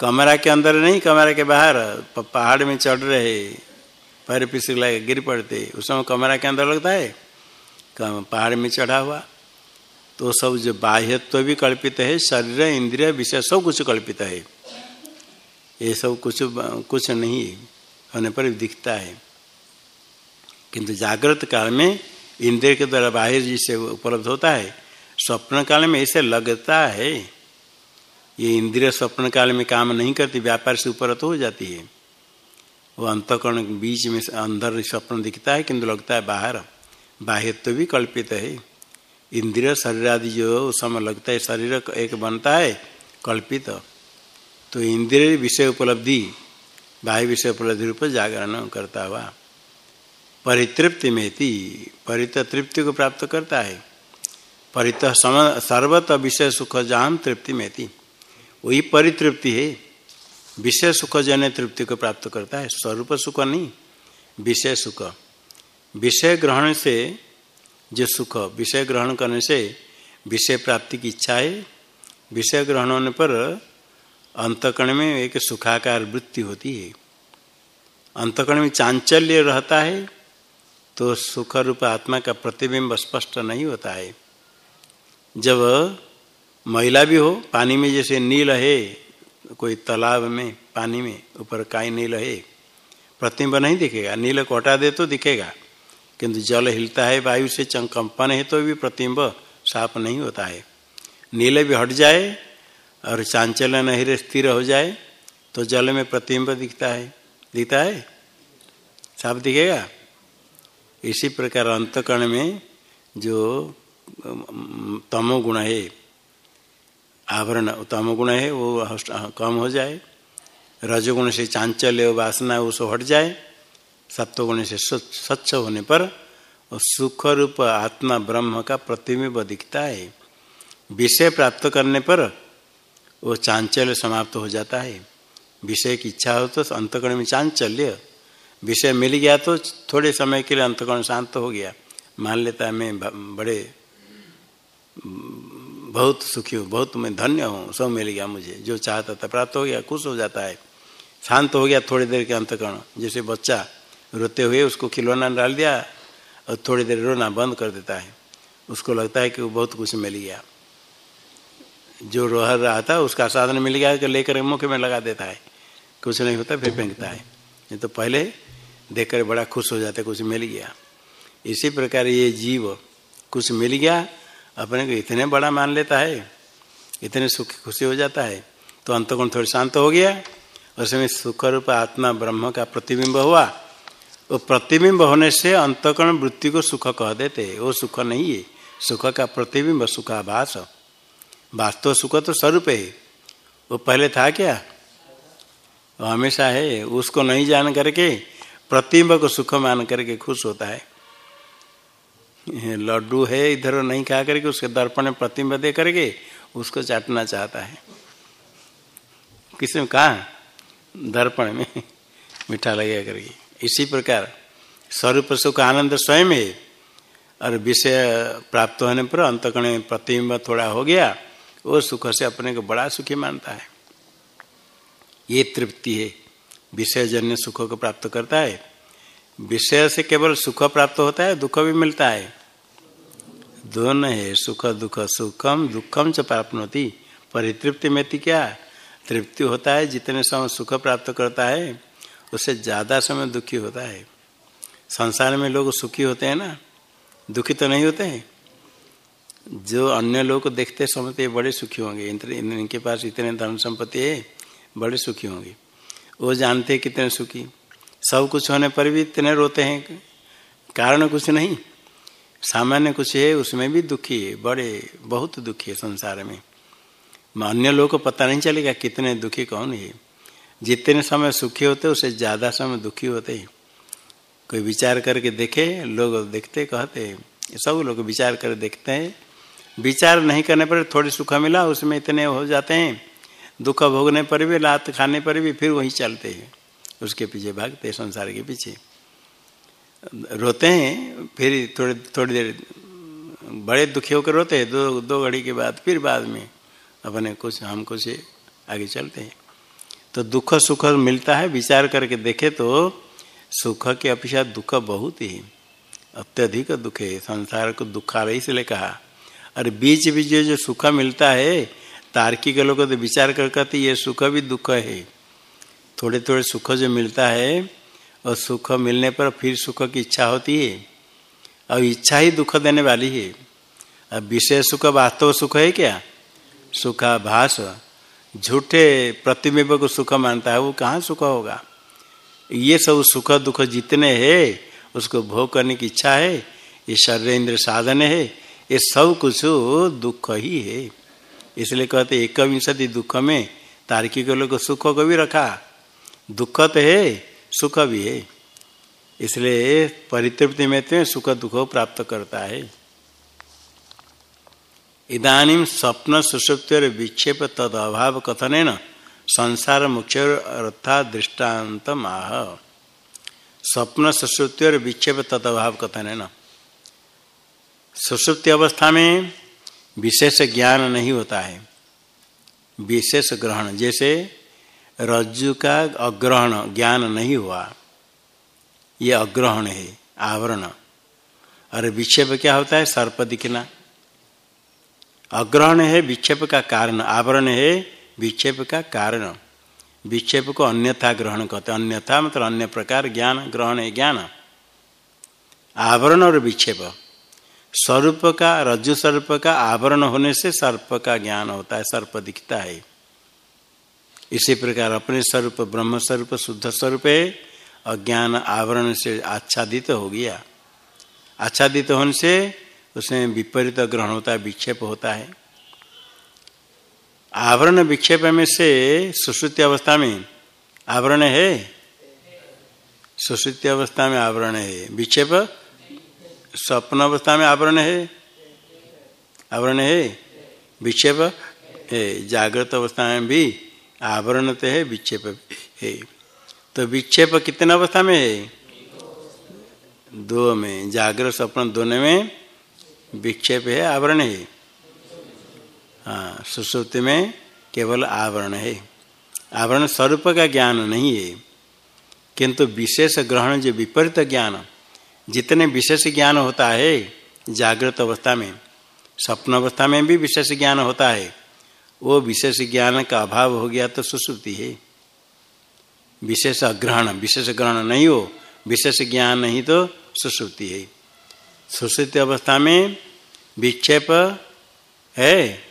कमरा के अंदर नहीं, कमरा के बाहर। पहाड़ में चढ़ रहे पैर पिस लगे, गिर पड़ते। उस समय कमरा के अंदर लगता है? पहाड़ में चढ़ा हुआ। तो सब जो बाह्यत्व भी कल्पित है, शरीर, इंद्रिय विषय, सब कुछ कल्पित है। ये सब कुछ कुछ नहीं होने पर दिखता है। किंतु जागृत काल में इंद्रिय के द्वारा बाह्य जिसे उपलब्ध होता है, स्वप्न काल में ऐसे लगता है। ये इंद्रिय स्वप्न काल में काम नहीं करती, व्यापार से ऊपर तो हो जाती है। वो अंतकरण बीच में अंदर स्वप्न दिखता है, किंतु लगता है बाहर। बाह्यत्व भी कल्पित है। इंद्रिय शरीर आदि जो उस समय लगता है, शरीर एक बनता है, कल्पित। तो इंद्रिय विषय उपलब्धि, बाह्य विषय उपलब्धि रूप जागरण करता हुआ। परितृप्ति में थी परित तृप्ति को प्राप्त करता है। परित सर्वत विषय सुख जान तृप्ति में थी। वही परितृप्ति है। विषय सुख जन तृप्ति को प्राप्त करता है। स्वरूप सुख नहीं, विषय सुख। विषय ग्रहण से जो सुख, विषय ग्रहण करने से विषय प्राप्ति की इच्छा है। विषय ग्रहण होने पर अंतकण में एक सुखाकार वृत्ति होती है। अंतकण में चांचल्य रहता है तो सुख रूप आत्मा का प्रतिबिंब स्पष्ट नहीं होता है। जब महिला भी हो, पानी में जैसे नील है कोई तालाब में, पानी में, ऊपर काई नील है प्रतिम्ब नहीं दिखेगा। नील को हटा दे तो दिखेगा, किंतु जल हिलता है, वायु से चंकंपन है तो भी प्रतिबिंब साफ़ नहीं होता है। नील भी हट जाए और चांचल्य नहीं स्थिर हो जाए तो जल में प्रतिबिंब दिखता है। दिखता है? साफ़ दिखेगा? इसी प्रकार अंतकरण में जो तमोगुण है आवरण तमोगुण है, वो कम हो जाए। रजगुण से चांचल्य वासना वो हट जाए। सत्वगुण से स्वच्छ होने पर सुख रूप आत्मा ब्रह्म का प्रतिबिंब दिखता है। विषय प्राप्त करने पर वो चांचल्य समाप्त हो जाता है। विषय की इच्छा हो तो अंतकरण में चांचल्य। विषय मिल गया तो थोड़े समय के लिए अंतकरण शांत हो गया। मान लेता है मैं बड़े बहुत सुखी हूँ, बहुत मैं धन्य हूँ, सब मिल गया मुझे, जो चाहता था प्राप्त हो गया, खुश हो जाता है। शांत हो गया थोड़ी देर के अंतकरण, जैसे बच्चा रोते हुए उसको खिलौना डाल दिया और थोड़ी देर रोना बंद कर देता है। उसको लगता है कि वो बहुत कुछ मिल गया। जो रोह रहा था, उसका साधन मिल गया कि लेकर मुख में लगा देता है। कुछ नहीं होता, फिर फेंकता है। नहीं तो पहले देखकर बड़ा खुश हो जाता है, कुछ मिल गया। इसी प्रकार ये जीव कुछ मिल गया अपने को इतने बड़ा मान लेता है, इतने सुख खुशी हो जाता है तो अंतगुण थोड़ी शांत हो गया। उसमें सुख रूप आत्मा ब्रह्म का प्रतिबिंब हुआ। वो प्रतिबिंब होने से अंतकरण वृत्ति को सुख कह देते वो सुख नहीं है। सुख का प्रतिबिंब सुखाभास। वास्तव सुख तो स्वरूप है। वो पहले था क्या? वो हमेशा है। उसको नहीं जान करके प्रतिबिंब को सुख मान करके खुश होता है। लड्डू है इधर नहीं खा करके उसके दर्पण में प्रतिबिंब दे करके उसको चाटना चाहता है। किसी में कहा? दर्पण में मीठा लगेगा करके। इसी प्रकार स्वरूप सुख आनंद स्वयं है। और विषय प्राप्त होने पर अंतकण प्रतिबिंब थोड़ा हो गया, वो सुख से अपने को बड़ा सुखी मानता है। ये तृप्ति है। विषय जन्य सुख को प्राप्त करता है। विषय से केवल सुख प्राप्त होता है, दुख भी मिलता है। दोनों है, सुख, दुख, सुखम, दुखम च प्राप्त परितृप्ति में थी क्या? तृप्ति होता है, जितने समय सुख प्राप्त करता है, उससे ज़्यादा समय दुखी होता है। संसार में लोग सुखी होते हैं ना? दुखी तो नहीं होते हैं? जो अन्य लोग को देखते समझते बड़े सुखी होंगे। इनके पास इतने धन संपत्ति है, बड़े सुखी होंगे। वो जानते कितने सुखी। सब कुछ होने पर भी इतने रोते हैं। कारण कुछ नहीं। सामान्य कुछ है, उसमें भी दुखी है, बड़े, बहुत दुखी है संसार में। अन्य लोगों को पता नहीं चलेगा कितने दुखी कौन है। जितने समय सुखी होते उससे ज़्यादा समय दुखी होते कोई विचार करके देखे, लोग देखते, कहते, सब लोग विचार कर देखते हैं। विचार नहीं करने पर थोड़ी सुख मिला, उसमें इतने हो जाते हैं। दुख भोगने पर भी लात खाने पर भी, फिर वही चलते हैं। उसके पीछे भागते संसार के पीछे। रोते हैं, फिर थोड़ी थोड़ी देर बड़े दुखी होकर रोते हैं, दो दो घड़ी के बाद, फिर बाद में अपने कुछ, हम कुछ आगे चलते हैं। तो दुख सुख मिलता है, विचार करके देखे तो सुख के अपेक्षा दुख बहुत ही अत्यधिक दुख है। संसार को दुखालय इसलिए कहा और बीच बीच जो सुख मिलता है, तार्किक लोग तो विचार कर कहते ये सुख भी दुख है। थोड़े थोड़े सुख जो मिलता है और सुख मिलने पर फिर सुख की इच्छा होती है। और इच्छा ही दुख देने वाली है। अब विषय सुख वास्तव सुख है क्या? सुखाभास। झूठे प्रतिबिंब को सुख मानता है, वो कहाँ सुख होगा? ये सब सुख दुख जितने है, उसको भोग करने की इच्छा है, ये शरीर साधन है, ये सब कुछ दुख ही है। इसलिए कहते एक विंशति दुख में तार्किक लोग सुख को भी रखा। दुख तो है सुख भी है। इसलिए परितृप्ति में तो सुख दुख प्राप्त करता है। इदानीम स्वप्न सुषुप्ति और विक्षेप तद अभाव कथन न संसार मुख्य अर्थात दृष्टांत आह। स्वप्न सुषुप्ति और विक्षेप तद अभाव कथन न। सुषुप्ति अवस्था में विशेष ज्ञान नहीं होता है। विशेष ग्रहण, जैसे रज्जु का अग्रहण, ज्ञान नहीं हुआ। ये अग्रहण है, आवरण। और विक्षेप क्या होता है? सर्प दिखना। अग्रहण है, विक्षेप का कारण। आवरण है, विक्षेप का कारण। विक्षेप को अन्यथा ग्रहण कहते अन्यथा मतलब अन्य प्रकार, ज्ञान, ग्रहण है, ज्ञान। आवरण और विक्षेप। स्वरूप का, रज्जु सर्प का आवरण होने से सर्प का ज्ञान होता है, सर्प दिखता है। इसी प्रकार अपने स्वरूप, ब्रह्म स्वरूप, शुद्ध स्वरूप है अज्ञान आवरण से आच्छादित हो गया। आच्छादित होने से उसमें विपरीत ग्रहण होता है, विक्षेप होता है। आवरण विक्षेप में से सुश्रुति अवस्था में आवरण है? सुश्रुति अवस्था में आवरण है। विक्षेप? स्वप्न अवस्था में आवरण है? आवरण है? विक्षेप? है जागृत अवस्था में भी आवरण तो है, विक्षेप है। तो विक्षेप कितने अवस्था में है? दो में। जागृत स्वप्न दोनों में विक्षेप है, आवरण है। हाँ सुश्रुति में केवल आवरण है। आवरण स्वरूप का ज्ञान नहीं है, किंतु विशेष ग्रहण जो विपरीत ज्ञान, जितने विशेष ज्ञान होता है, जागृत अवस्था में, स्वप्न अवस्था में भी विशेष ज्ञान होता है। वो विशेष ज्ञान का अभाव हो गया तो सुश्रुति है। विशेष अग्रहण, विशेष ग्रहण नहीं हो, विशेष ज्ञान नहीं तो सुश्रुति है। सुश्रुति अवस्था में विक्षेप है।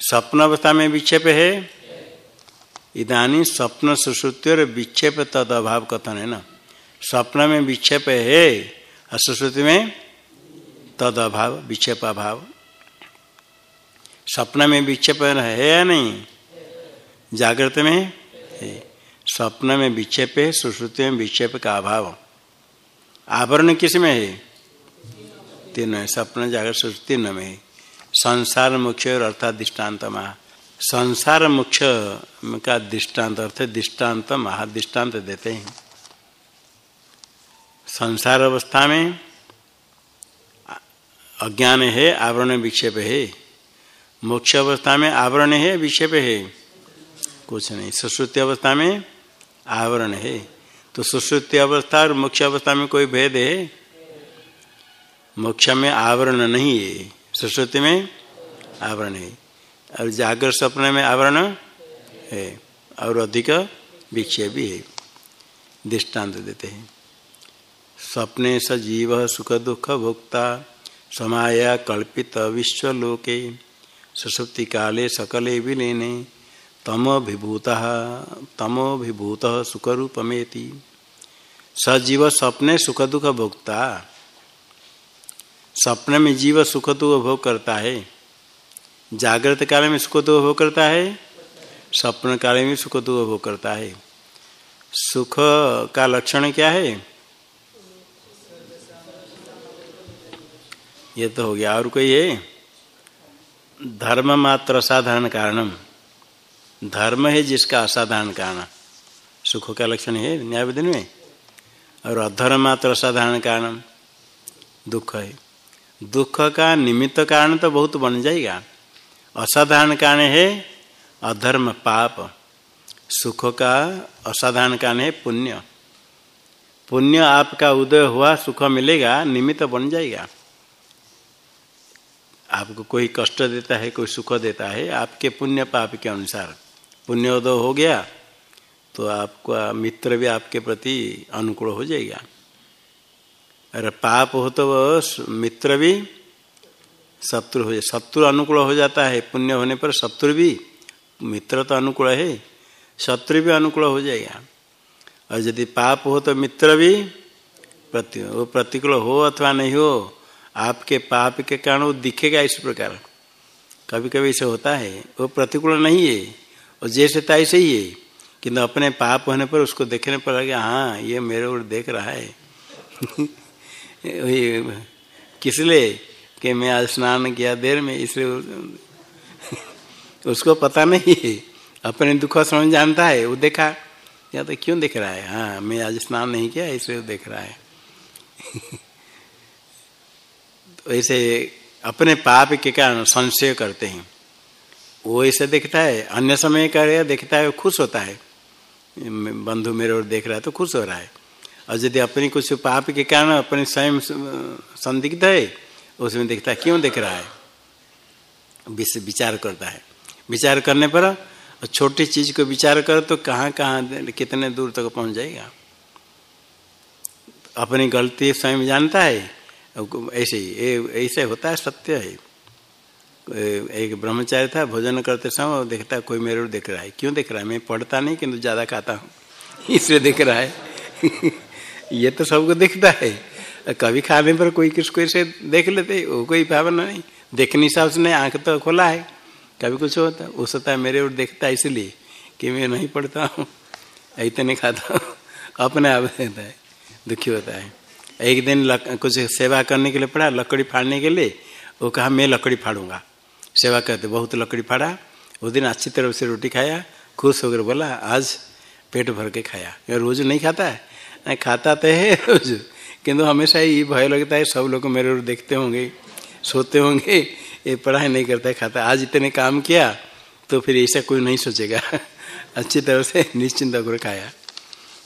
स्वप्न अवस्था में विक्षेप है। इधानी स्वप्न सुश्रुति और विक्षेप तद अभाव कथन है ना। स्वप्न में विक्षेप है और सुश्रुति में तद अभाव, विक्षेप अभाव। स्वप्न में विक्षेप है या नहीं? जागृत में स्वप्न में विक्षेप है सुश्रुति में विक्षेप का अभाव। आवरण किसमें है? तीन है। स्वप्न जागृत, सुश्रुति तीन में है। संसार मुख्य और अर्थात दृष्टांत महा। संसार मुख्य का दृष्टांत अर्थ दृष्टांत महादृष्टान्त देते हैं। संसार अवस्था में अज्ञान है, आवरण विक्षेप है। मोक्ष अवस्था में आवरण है, विक्षेप है? कुछ नहीं। सुश्रुति अवस्था में आवरण है। तो सुश्रुति अवस्था और मोक्ष अवस्था में कोई भेद है? मोक्ष में आवरण नहीं है। सुश्रुति में आवरण है। और जागर स्वप्न में आवरण है और अधिक विक्षेप भी है। दृष्टांत देते हैं। स्वप्ने स जीव सुख दुख भोक्ता, समाया कल्पित विश्वलोके। सुसुप्ति काले सकले विलीने तमोभिभूत तमोभिभूत सुख रूपमेति सजीव स्वप्ने सुख दुख भोक्ता। स्वप्न में जीव सुख दुख भोग करता है। जागृत काल में सुख दुख भोग करता है। स्वप्न काल में सुख दुख भोग करता है। सुख का लक्षण क्या है? ये तो हो गया। और कोई है? धर्म मात्र असाधारण कारणम। धर्म है जिसका असाधारण कारण। सुख का लक्षण है न्यायविधि में। और अधर्म मात्र असाधारण कारण दुख है। दुख का निमित्त कारण तो बहुत बन जाएगा। असाधारण कारण है अधर्म पाप। सुख का असाधारण कारण है पुण्य। पुण्य आपका उदय हुआ, सुख मिलेगा, निमित्त बन जाएगा। आपको कोई कष्ट देता है, कोई सुख देता है, आपके पुण्य पाप के अनुसार। पुण्य पुण्योदय हो गया तो आपका, मित्र भी आपके प्रति अनुकूल हो जाएगा। अरे पाप हो तो मित्र भी शत्रु हो जाए शत्रु अनुकूल हो जाता है, पुण्य होने पर शत्रु भी, मित्र तो अनुकूल है, शत्रु भी अनुकूल हो जाएगा। और यदि पाप हो तो मित्र भी प्रति, वो प्रतिकूल हो अथवा नहीं हो आपके पाप के कारण वो दिखेगा इस प्रकार। कभी कभी ऐसे होता है, वो प्रतिकूल नहीं है, और जैसे तैसे ही है किंतु अपने पाप होने पर उसको देखने पर लगे हाँ ये मेरे ओर देख रहा है। किस लिए? कि मैं आज स्नान किया देर में, इसलिए उसको पता नहीं है। अपने दुख समझ जानता है, वो देखा। या तो क्यों देख रहा है? हाँ मैं आज स्नान नहीं किया, इसलिए देख रहा है। ऐसे अपने पाप के कारण संशय करते हैं। वो ऐसे देखता है, अन्य समय कर देखता है खुश होता है। बंधु मेरे और देख रहा है तो खुश हो रहा है। और यदि अपनी कुछ पाप के कारण अपने स्वयं संदिग्ध है, उसमें देखता है, क्यों देख रहा है? विचार करता है। विचार करने पर छोटी चीज़ को विचार कर तो कहाँ कहाँ, कितने दूर तक पहुँच जाएगा? अपनी गलती स्वयं जानता है ऐसे ही ऐसे होता है, सत्य है। एक ब्रह्मचारी था, भोजन करते समय देखता कोई मेरे को देख रहा है। क्यों देख रहा है? मैं पढ़ता नहीं, किंतु ज़्यादा खाता हूँ। इसलिए देख रहा है। ये तो सबको दिखता है। कभी खाने पर कोई किसको ऐसे देख लेते, वो कोई भावना नहीं। देखने हिसाब से नहीं आँख तो खोला है। कभी कुछ होता हो सकता है, मेरे और देखता है इसलिए कि मैं नहीं पढ़ता हूँ। इतने खाता हूँ। अपने आप रहता है, दुखी होता है। एक दिन लक, कुछ सेवा करने के लिए पड़ा लकड़ी फाड़ने के लिए। वो कहा मैं लकड़ी फाड़ूँगा। सेवा करते बहुत लकड़ी फाड़ा। उस दिन अच्छी तरह से रोटी खाया खुश होकर बोला आज पेट भर के खाया। रोज नहीं खाता है? नहीं खाता तो है रोज किंतु हमेशा ही भय लगता है सब लोग मेरे देखते होंगे सोते होंगे ये पढ़ाई नहीं करता है खाता आज इतने काम किया तो फिर ऐसा कोई नहीं सोचेगा। अच्छी तरह से निश्चिंत होकर खाया।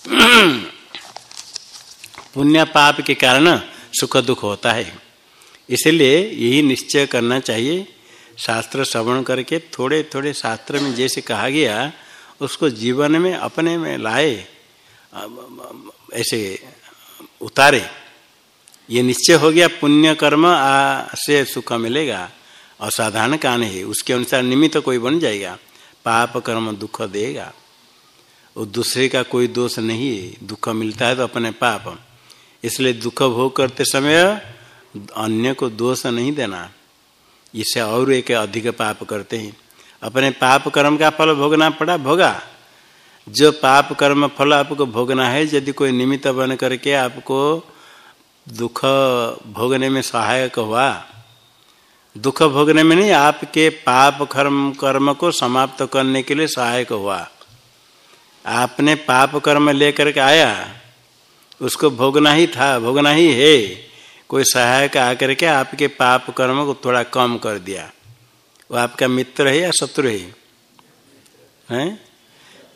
पुण्य पाप के कारण सुख दुख होता है। इसलिए यही निश्चय करना चाहिए। शास्त्र श्रवण करके थोड़े थोड़े शास्त्र में जैसे कहा गया, उसको जीवन में अपने में लाए ऐसे उतारे। ये निश्चय हो गया, पुण्य कर्म आ, से सुख मिलेगा। असाधारण कान है। उसके अनुसार निमित्त तो कोई बन जाएगा। पाप कर्म दुख देगा। और दूसरे का कोई दोष नहीं है। दुख मिलता है तो अपने पाप। इसलिए दुख भोग करते समय अन्य को दोष नहीं देना। इससे और एक अधिक पाप करते हैं। अपने पाप कर्म का फल भोगना पड़ा, भोगा। जो पाप कर्म फल आपको भोगना है, यदि कोई निमित्त बन करके आपको दुख भोगने में सहायक हुआ, दुख भोगने में नहीं, आपके पाप कर्म कर्म को समाप्त करने के लिए सहायक हुआ। आपने पाप कर्म लेकर के आया उसको भोगना ही था, भोगना ही है। कोई सहायक आकर के आपके पाप कर्म को थोड़ा कम कर दिया। वो आपका मित्र है या शत्रु है? हैं?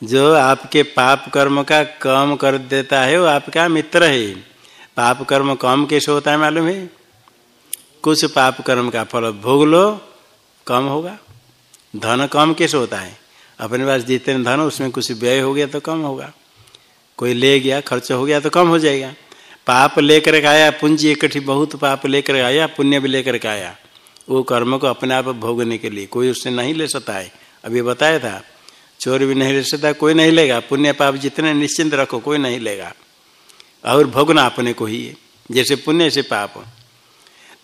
जो आपके पाप कर्म का कम कर देता है, वो आपका मित्र है। पाप कर्म कम कैसे होता है मालूम है? कुछ पाप कर्म का फल भोग लो, कम होगा। धन कम कैसे होता है? अपने पास जितने धन उसमें कुछ व्यय हो गया तो कम होगा। कोई ले गया, खर्च हो गया तो कम हो जाएगा। पाप लेकर आया, पूंजी इकट्ठी, बहुत पाप लेकर आया, पुण्य भी लेकर आया। वो कर्म को अपने आप भोगने के लिए कोई उससे नहीं ले सकता है। अभी बताया था, चोर भी नहीं ले सकता, कोई नहीं लेगा। पुण्य पाप जितने निश्चिंत रखो, कोई नहीं लेगा। और भोगना अपने को ही है, जैसे पुण्य से पाप।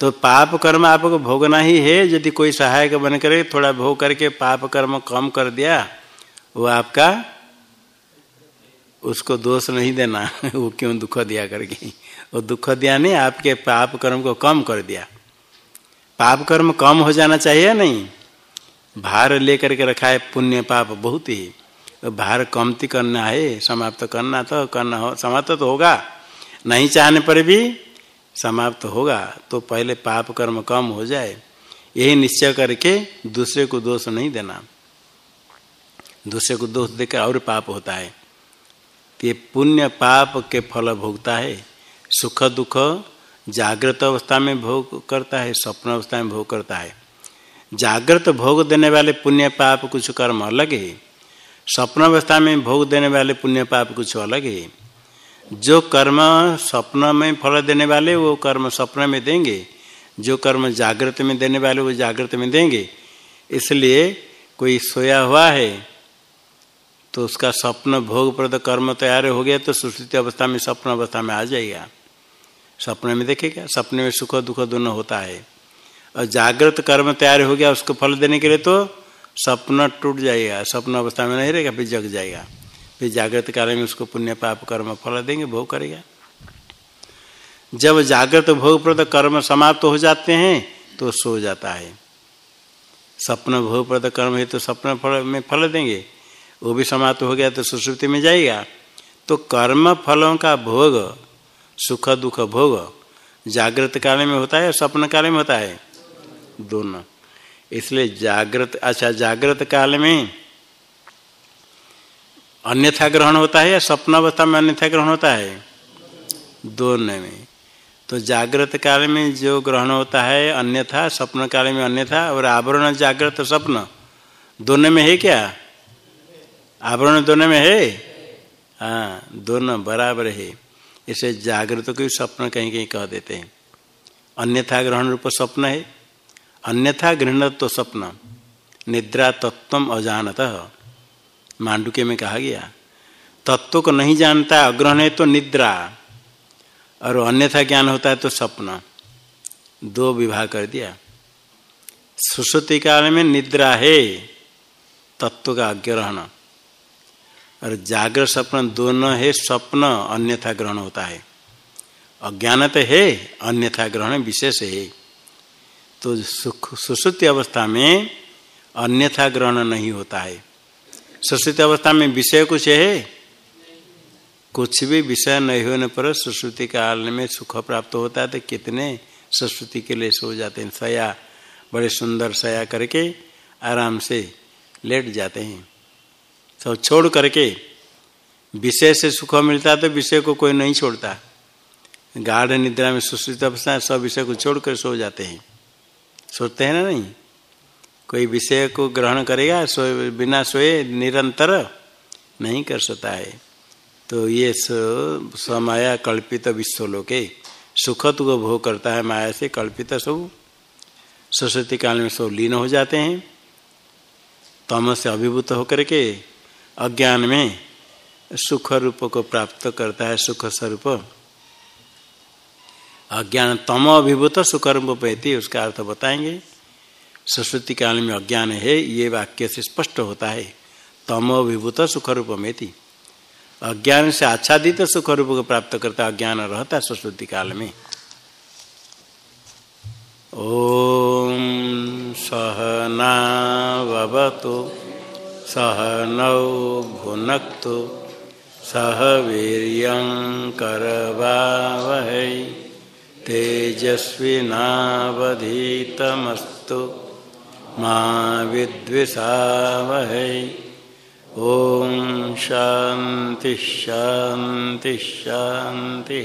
तो पाप कर्म आपको भोगना ही है, यदि कोई सहायक बन करे, थोड़ा भोग करके पाप कर्म कम कर दिया, वो आपका उसको दोष नहीं देना, वो क्यों दुख दिया करके? वो दुख दिया नहीं, आपके पाप कर्म को कम कर दिया। पाप कर्म कम हो जाना चाहिए नहीं? भार लेकर के रखा है पुण्य पाप बहुत ही। तो भार कमती करना है, समाप्त करना तो करना हो, समाप्त तो होगा। नहीं चाहने पर भी समाप्त होगा तो पहले पाप कर्म कम हो जाए। यही निश्चय करके दूसरे को दोष नहीं देना। दूसरे को दोष देकर और पाप होता है। ये पुण्य पाप के फल भोगता है, सुख दुख जागृत अवस्था में भोग करता है, स्वप्न अवस्था में भोग करता है। जागृत भोग देने वाले पुण्य पाप कुछ कर्म अलग है, स्वप्न अवस्था में भोग देने वाले पुण्य पाप कुछ अलग है। जो कर्म स्वप्न में फल देने वाले, वो कर्म स्वप्न में देंगे। जो कर्म जागृत में देने वाले, वो जागृत में देंगे। इसलिए कोई सोया हुआ है तो उसका स्वप्न भोग प्रद कर्म तैयार हो गया तो सुश्रुति अवस्था में स्वप्न अवस्था में आ जाएगा। सपने में देखेगा सपने में सुख दुख दोनों होता है। और जागृत कर्म तैयार हो गया, उसको फल देने के लिए तो सपना टूट जाएगा, स्वप्न अवस्था में नहीं रहेगा, फिर जग जाएगा। फिर जागृत काल में उसको पुण्य पाप कर्म फल देंगे, भोग करेगा। जब जागृत भोग प्रद कर्म समाप्त हो जाते हैं तो सो जाता है। सपन भोग प्रद कर्म है तो सपन फल में फल देंगे। वो भी समाप्त हो गया तो सुश्रुति में जाएगा। तो कर्म फलों का भोग, सुख दुख भोग जागृत काल में होता है स्वप्न काल में होता है? दोनों। इसलिए जागृत अच्छा जागृत काल में अन्यथा ग्रहण होता है या स्वप्न अवस्था में अन्यथा ग्रहण होता है? दोनों में। तो जागृत काल में जो ग्रहण होता है अन्यथा, स्वप्न काल में अन्यथा और आवरण जागृत स्वप्न, दोनों में है क्या? आवरण दोनों में है? हाँ दोनों बराबर है। इसे जागृत को भी स्वप्न कहीं कहीं कह देते हैं? अन्यथा ग्रहण रूप स्वप्न है। अन्यथा गृहणत्व तो स्वप्न। निद्रा तत्व अजानत। मांडुके में कहा गया, तत्व को नहीं जानता, अग्रहण है तो निद्रा। और अन्यथा ज्ञान होता है तो स्वप्न। दो विवाह कर दिया। सुश्रुति काल में निद्रा है, तत्व का अग्रहण। और जागृत स्वप्न दोनों है स्वप्न अन्यथा ग्रहण होता है। अज्ञान तो है, अन्यथा ग्रहण विशेष है। तो सुख, सुश्रुति अवस्था में अन्यथा ग्रहण नहीं होता है। सुश्रुति अवस्था में विषय कुछ है? कुछ भी विषय नहीं होने पर सुश्रुति काल में सुख प्राप्त होता है तो कितने सुश्रुति के लिए सो जाते हैं? सया, बड़े सुंदर सया करके आराम से लेट जाते हैं। सब छोड़ करके विषय से सुख मिलता है तो विषय को कोई नहीं छोड़ता। गाढ़ निद्रा में सुश्रित अवस्था सब विषय को छोड़कर सो जाते हैं। सोते हैं ना नहीं? कोई विषय को ग्रहण करेगा सोए बिना सोए निरंतर नहीं कर सकता है। तो ये समाया कल्पित विश्वलोके सुख तो भोग करता है माया से कल्पित सब। सरस्वती काल में सब लीन हो जाते हैं। तम से अभिभूत होकर के अज्ञान में सुख रूप को प्राप्त करता है, सुख स्वरूप। अज्ञान तम अभिभूत, सुख रूप पैती, उसका अर्थ बताएँगे। सरस्वती काल में अज्ञान है, ये वाक्य से स्पष्ट होता है। तम अभिभूत, सुख रूप में अज्ञान से आच्छादित, सुख रूप को प्राप्त करता अज्ञान रहता है सरस्वती काल में। ओम सहनावतु सह नौ भुनक्तु सह वीर करवावह। तेजस्विनावधीतमस्तु माँ विद्विषावह। ओम शांति शांति शांति